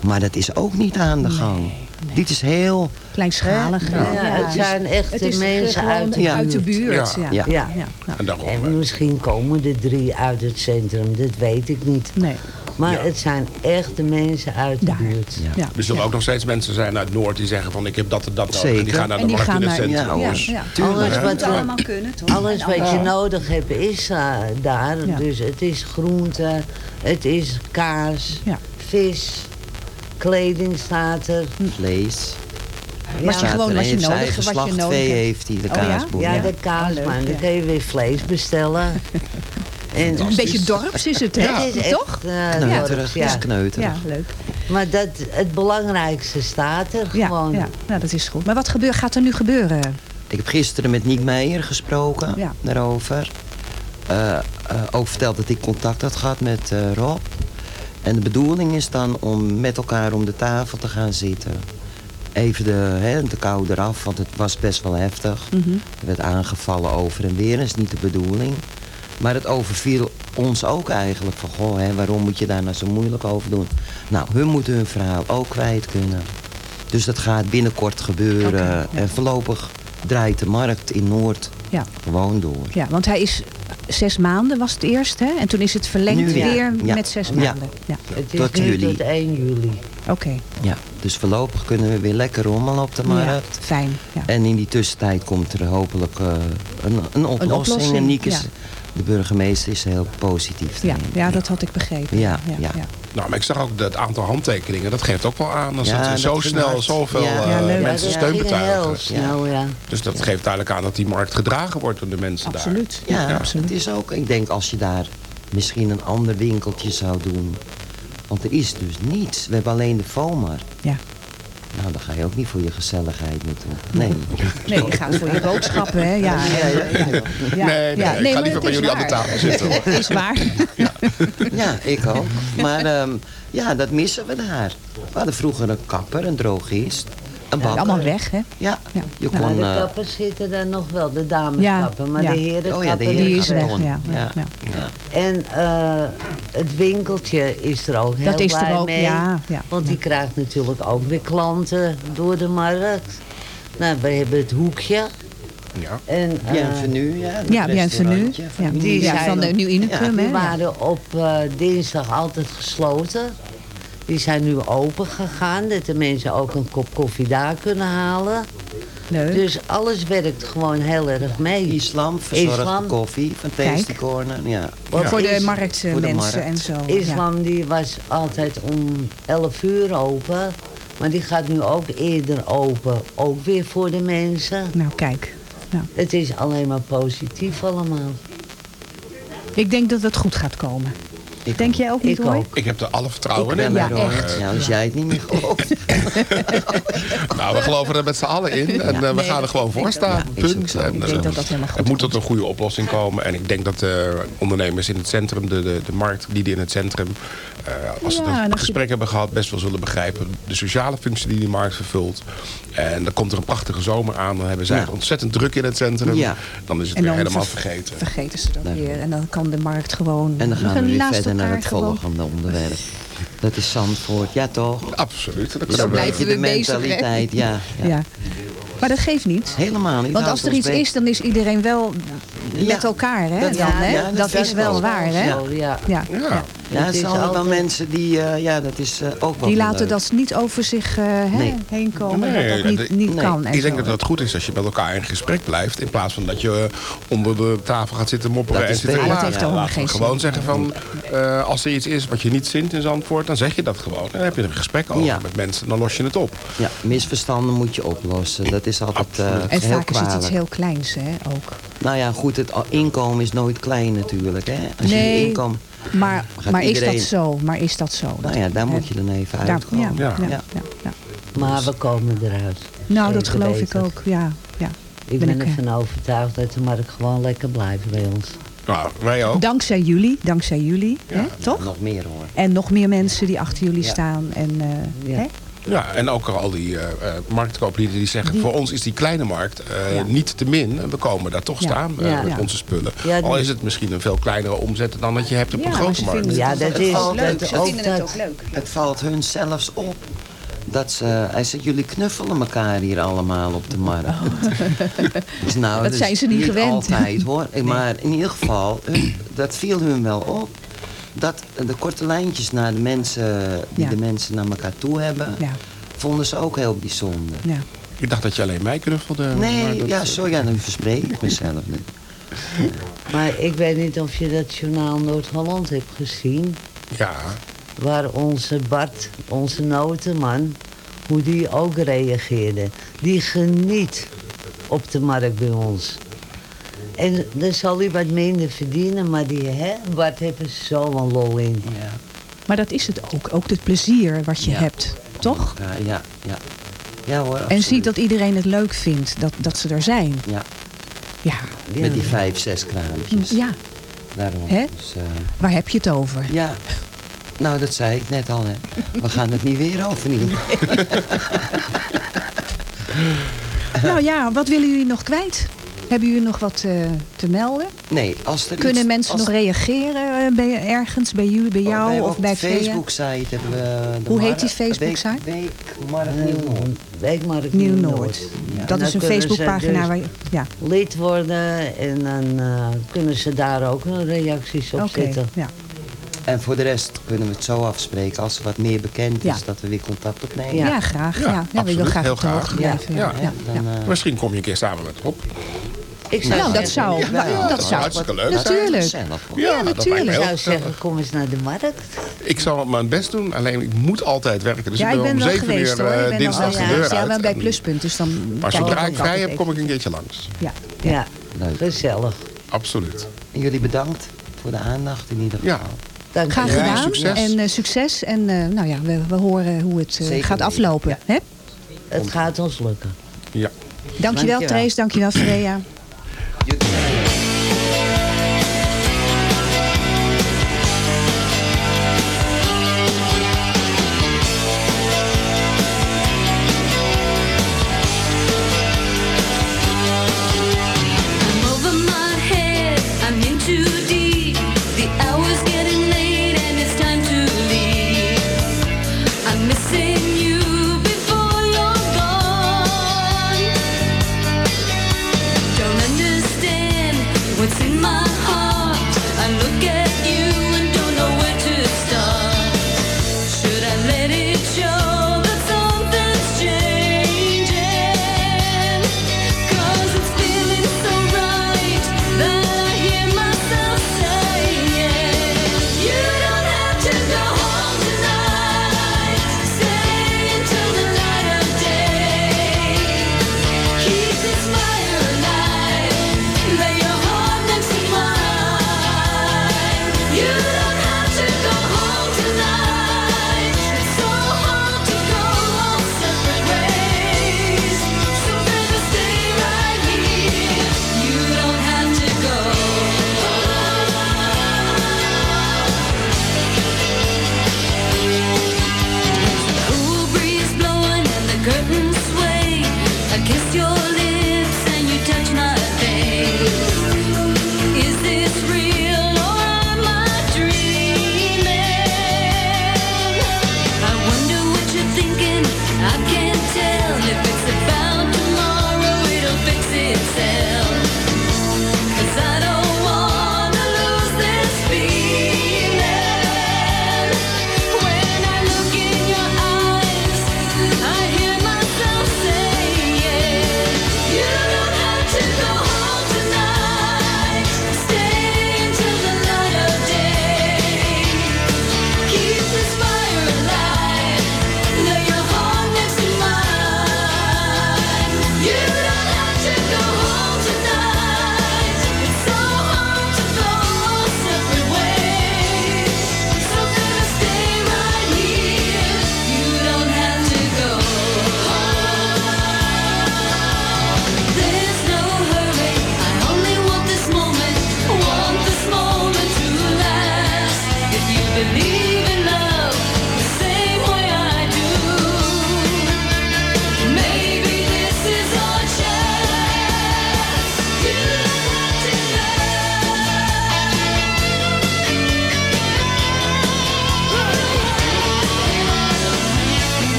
Maar dat is ook niet aan de gang. Dit is heel... Kleinschalig. Ja, Ja, het zijn de mensen uit de Ja. uit de buurt. Ja. Ja. Ja. Ja. Ja. En En misschien komen de drie uit het centrum, dat weet ik niet. Nee. Maar Ja. het zijn echt de mensen uit de Daar. buurt. Ja. Ja. Er zullen ook nog steeds mensen zijn uit Noord die zeggen van... ik heb dat en dat nodig. En die Zeker. gaan naar de markt in het centrum. Ja, Ja. Alles wat, allemaal kunnen, toch? alles wat je nodig hebt is eh, daar. Ja. Dus het is groente, het is kaas, Ja. vis, kleding staat er. Vlees. Wat je Ja. gewoon, wat je nodig, wat je nodig hebt. heeft hij, de Oh ja? kaasboer. Ja, ja. de kaas, Oh, leuk, maar dan ja. kun je weer vlees bestellen. <laughs> en, Een beetje dorps is het, hè? Het is echt, Toch? eh, Kneuterig, ja. ja. is kneuterig. Ja, leuk. Maar dat, het belangrijkste staat er Ja, gewoon. ja, nou, dat is goed. Maar wat gebeurt, gaat er nu gebeuren? Ik heb gisteren met Niek Meijer gesproken Ja. daarover. Eh, eh, ook verteld dat ik contact had gehad met eh, Rob. En de bedoeling is dan om met elkaar om de tafel te gaan zitten. Even de, hè, de kou eraf, want het was best wel heftig. Mhm. Er werd aangevallen over en weer, dat is niet de bedoeling. Maar het overviel ons ook eigenlijk van, goh, hè, waarom moet je daar nou zo moeilijk over doen? Nou, hun moeten hun verhaal ook kwijt kunnen. Dus dat gaat binnenkort gebeuren. Ja. En voorlopig draait de markt in Noord Ja. gewoon door. Ja, want hij is zes maanden was het eerst, hè? En toen is het verlengd Nu weer. Ja. met zes Ja. maanden. Ja. Het is Tot juli. tot 1 juli. Oké. Ja, dus voorlopig kunnen we weer lekker rommelen op de markt. Ja, fijn. Ja. En in die tussentijd komt er hopelijk eh, een, een oplossing. oplossing, En Niek is, ja. de burgemeester is heel positief. Ja, ja, dat had ik begrepen. Ja, ja. Nou, maar ik zag ook dat het aantal handtekeningen. Dat geeft ook wel aan. Als Ja, het dat zo snel hard. zoveel Ja. eh, mensen Ja, dat steun betuigen. heel snel, ja. Dus dat geeft duidelijk aan dat die markt gedragen wordt door de mensen Absoluut. Ja, Ja. het is ook, ik denk als je daar misschien een ander winkeltje zou doen. Want er is dus niets. We hebben alleen de FOMAR. Ja. Nou, dan ga je ook niet voor je gezelligheid naartoe. Nee. Nee, je gaat voor je boodschappen, hè? Ja, ja, ja. ja. Ja, Nee, nee, ja. ik ga liever het bij jullie aan de tafel zitten, hoor. Het is waar. Ja, ik ook. Maar ehm, ja, dat missen we daar. We hadden vroeger een kapper, een drogist. Allemaal weg, hè? Ja, je Nou, kon... de eh, kappen zitten daar nog wel, de dameskappen. maar ja. de heren Oh ja, de Die is weg, Karton. ja. ja, Ja. ja. En eh, het winkeltje is er ook heel Dat is er ook, mee. ja, ja, want die krijgt natuurlijk ook weer klanten door de markt. Nou, we hebben het hoekje. Ja. En, eh, Bienvenue, ja. Ja, Bienvenue. restaurantje van Ja, die- die ja, zijn van de Nieuw Unicum, die hè? waren op eh, dinsdag altijd gesloten. Die zijn nu open gegaan, dat de mensen ook een kop koffie daar kunnen halen. Leuk. Dus alles werkt gewoon heel erg mee. Islam verzorgt Islam. koffie van Corner. Ja. Voor de marktmensen voor de markt. en zo. ja. Islam die was altijd om 11 uur open. Maar die gaat nu ook eerder open. Ook weer voor de mensen. Nou, kijk. Nou, Het is alleen maar positief allemaal. ik denk dat het goed gaat komen. Denk jij ook niet, Ik hoor? ook. Ik heb er alle vertrouwen Ik in. Ja, er echt. Ja, als jij het niet meer gelooft. <laughs> Nou, we geloven er met z'n allen in. En eh, we gaan er gewoon voor staan. Punt. En, Ik eh, denk dat dat helemaal goed het moet tot een goede oplossing komen. En ik denk dat de ondernemers in het centrum, de, de, de marktlieden in het centrum... eh, als ze Ja, en een je- gesprek hebben gehad, best wel zullen begrijpen... de sociale functie die die markt vervult. En dan komt er een prachtige zomer aan. Dan hebben zij Ja. het ontzettend druk in het centrum. Ja. Dan is het En weer helemaal ver- vergeten. Vergeten ze dat weer. En dan kan de markt gewoon... En dan gaan we weer verder naar het volgende onderwerp. Dat is Zandvoort. Ja, toch? Absoluut. Dat kunnen is we- de bezig, mentaliteit. Ja, ja. Ja. Maar dat geeft niet. Helemaal niet. Want als er ons iets is, dan is iedereen wel Ja. met elkaar, hè? Dat- dan, hè? ja, dat is wel waar, hè? Zo, ja. Ja. Ja. Ja, Het zijn altijd wel mensen die... eh, ja, dat is eh, ook wel Die laten leuk. dat niet over zich eh, hè, Nee. heen komen. Nee, dat dat niet, niet nee. kan. En Ik denk zo. dat het goed is als je met elkaar in gesprek blijft. In plaats van dat je onder de tafel gaat zitten mopperen Dat en is zitten. Ja, geen gewoon zeggen van... eh, als er iets is wat je niet zint in Dan zeg je dat gewoon. En dan heb je er een gesprek over Ja. met mensen. Dan los je het op. Ja, misverstanden moet je oplossen. Dat is altijd eh, Absoluut. En heel vaak is het iets heel kleins, hè? Ook. Nou ja, goed, het inkomen is nooit klein natuurlijk. Hè? Als je Nee, je inkomen... Maar, maar is dat zo? Maar is dat zo? Nou ja, daar moet je dan even uitkomen. ja, ja, Ja. ja, ja. Maar we komen eruit. Nou, dat geloof ik ook. Ja, ja. Ik Ben ben, ik, eh, ervan overtuigd dat de markt gewoon lekker blijft bij ons. Nou, wij ook. Dankzij jullie, dankzij jullie, hè? Toch? Nog meer hoor. En nog meer mensen die achter jullie Ja. staan. En, eh, Ja. hè? Ja, en ook al die eh eh, marktkooplieden die zeggen... Die- voor ons is die kleine markt eh, Ja. niet te min. We komen daar toch Ja. staan Ja. met Ja. onze spullen. Ja, al is het misschien een veel kleinere omzet dan dat je hebt op Ja, een grote markt. Ja, dat is- leuk. Ze vinden het ook leuk. Het valt hun zelfs op. Dat ze, hij zegt, jullie knuffelen elkaar hier allemaal op de markt. <laughs> Dus nou, Dat dus zijn ze niet gewend. altijd hoor. Maar in ieder geval, hun- dat viel hun wel op. Dat de korte lijntjes naar de mensen, die Ja. de mensen naar elkaar toe hebben, Ja, vonden ze ook heel bijzonder. ja. Ik dacht dat je alleen mij knuffelde. maar Nee, dat- ja, sorry, ja, nu verspreek ik mezelf nu. Maar ik weet niet of je dat journaal Noord-Holland hebt gezien. Ja, Waar onze Bart, onze notenman, hoe die ook reageerde. Die geniet op de markt bij ons. En dan zal hij wat minder verdienen, maar die hè, Bart heeft er zo'n lol in. Ja, Maar dat is het ook. Ook het plezier wat je Ja. hebt. Toch? ja, ja. Ja, ja hoor, En ziet dat iedereen het leuk vindt. Dat, dat ze er zijn. Ja, Ja. met die vijf, zes kraampjes. Ja. Daarom. Hè? Dus, eh, Waar heb je het over? Ja, nou dat zei ik net al. Hè. We gaan het niet weer overnieuw. <laughs> Nou ja, wat willen jullie nog kwijt? Hebben jullie nog wat eh, te melden? Nee, als er Kunnen iets- mensen als- nog reageren eh, bij, ergens? Bij jullie, bij Oh, jou of op bij de Freya? Facebook-site hebben we... de Hoe heet die Facebook-site? Week, Weekmarkt Nieuw-Noord. Weekmarkt Nieuw-Noord. Ja. Dat is een Facebookpagina dus waar je... Ja, lid worden en dan eh, kunnen ze daar ook hun reacties op oké. zetten. Ja. En voor de rest kunnen we het zo afspreken. Als er wat meer bekend Ja. is, dat we weer contact opnemen. Ja. graag. Ja, ja, we graag Heel graag. blijven. Ja. Ja. Ja. Dan, ja. eh, Misschien kom je een keer samen met Rob. Ik zou Nou, dat zou... Ja, dat dat is zou hartstikke leuk. Natuurlijk. Ja, natuurlijk. Ik zou zeggen, kom eens naar de markt. Ik zal mijn best doen, alleen ik moet altijd werken. Dus ja, ik ben om wel 7 geweest uur eh, ben dinsdag de deur ja, uit. wel bij Pluspunt. Dus dan Maar zodra ik vrij heb, kom ik een keertje langs. Ja. Ja, Leuk. gezellig. Absoluut. En jullie bedankt voor de aandacht in ieder geval. Dank Graag. Ja, gedaan. succes. En eh, succes. En eh, nou ja, we, we horen hoe het eh, gaat weten. aflopen. Hè? Het gaat ons lukken. ja. Dankjewel Dankjewel. Trace, dankjewel Freya.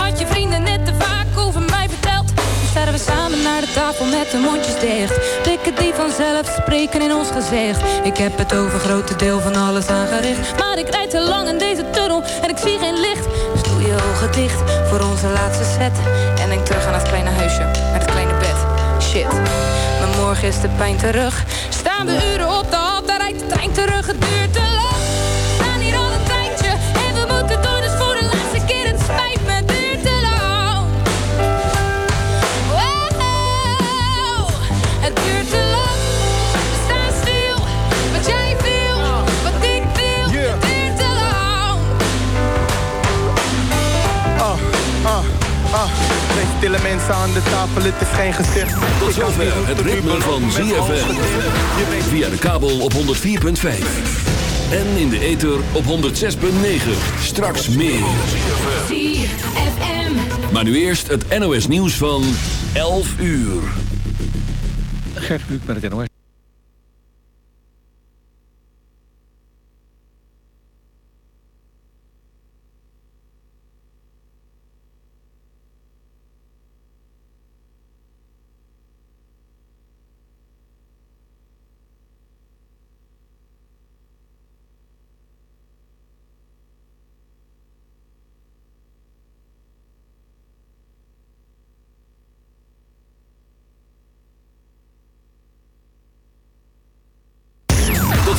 Had je vrienden net te vaak over mij verteld. Nu staan we samen naar de tafel met de mondjes dicht. Blikken die vanzelf spreken in ons gezicht. Ik heb het over grote deel van alles aangericht. Maar ik rijd te lang in deze tunnel en ik zie geen licht. Dus doe je ogen dicht voor onze laatste set. En denk terug aan het kleine huisje, met het kleine bed. Shit, maar morgen is de pijn terug. Staan we uren op de hal, daar rijdt de trein terug. Duurt Mensen aan de tafel, het is geen gezicht. Tot zover het ritme van ZFM. Via de kabel op 104.5. En in de ether op 106.9. Straks meer. ZFM. Maar nu eerst het NOS nieuws van 11 uur. Gert Kluk met het NOS. Tot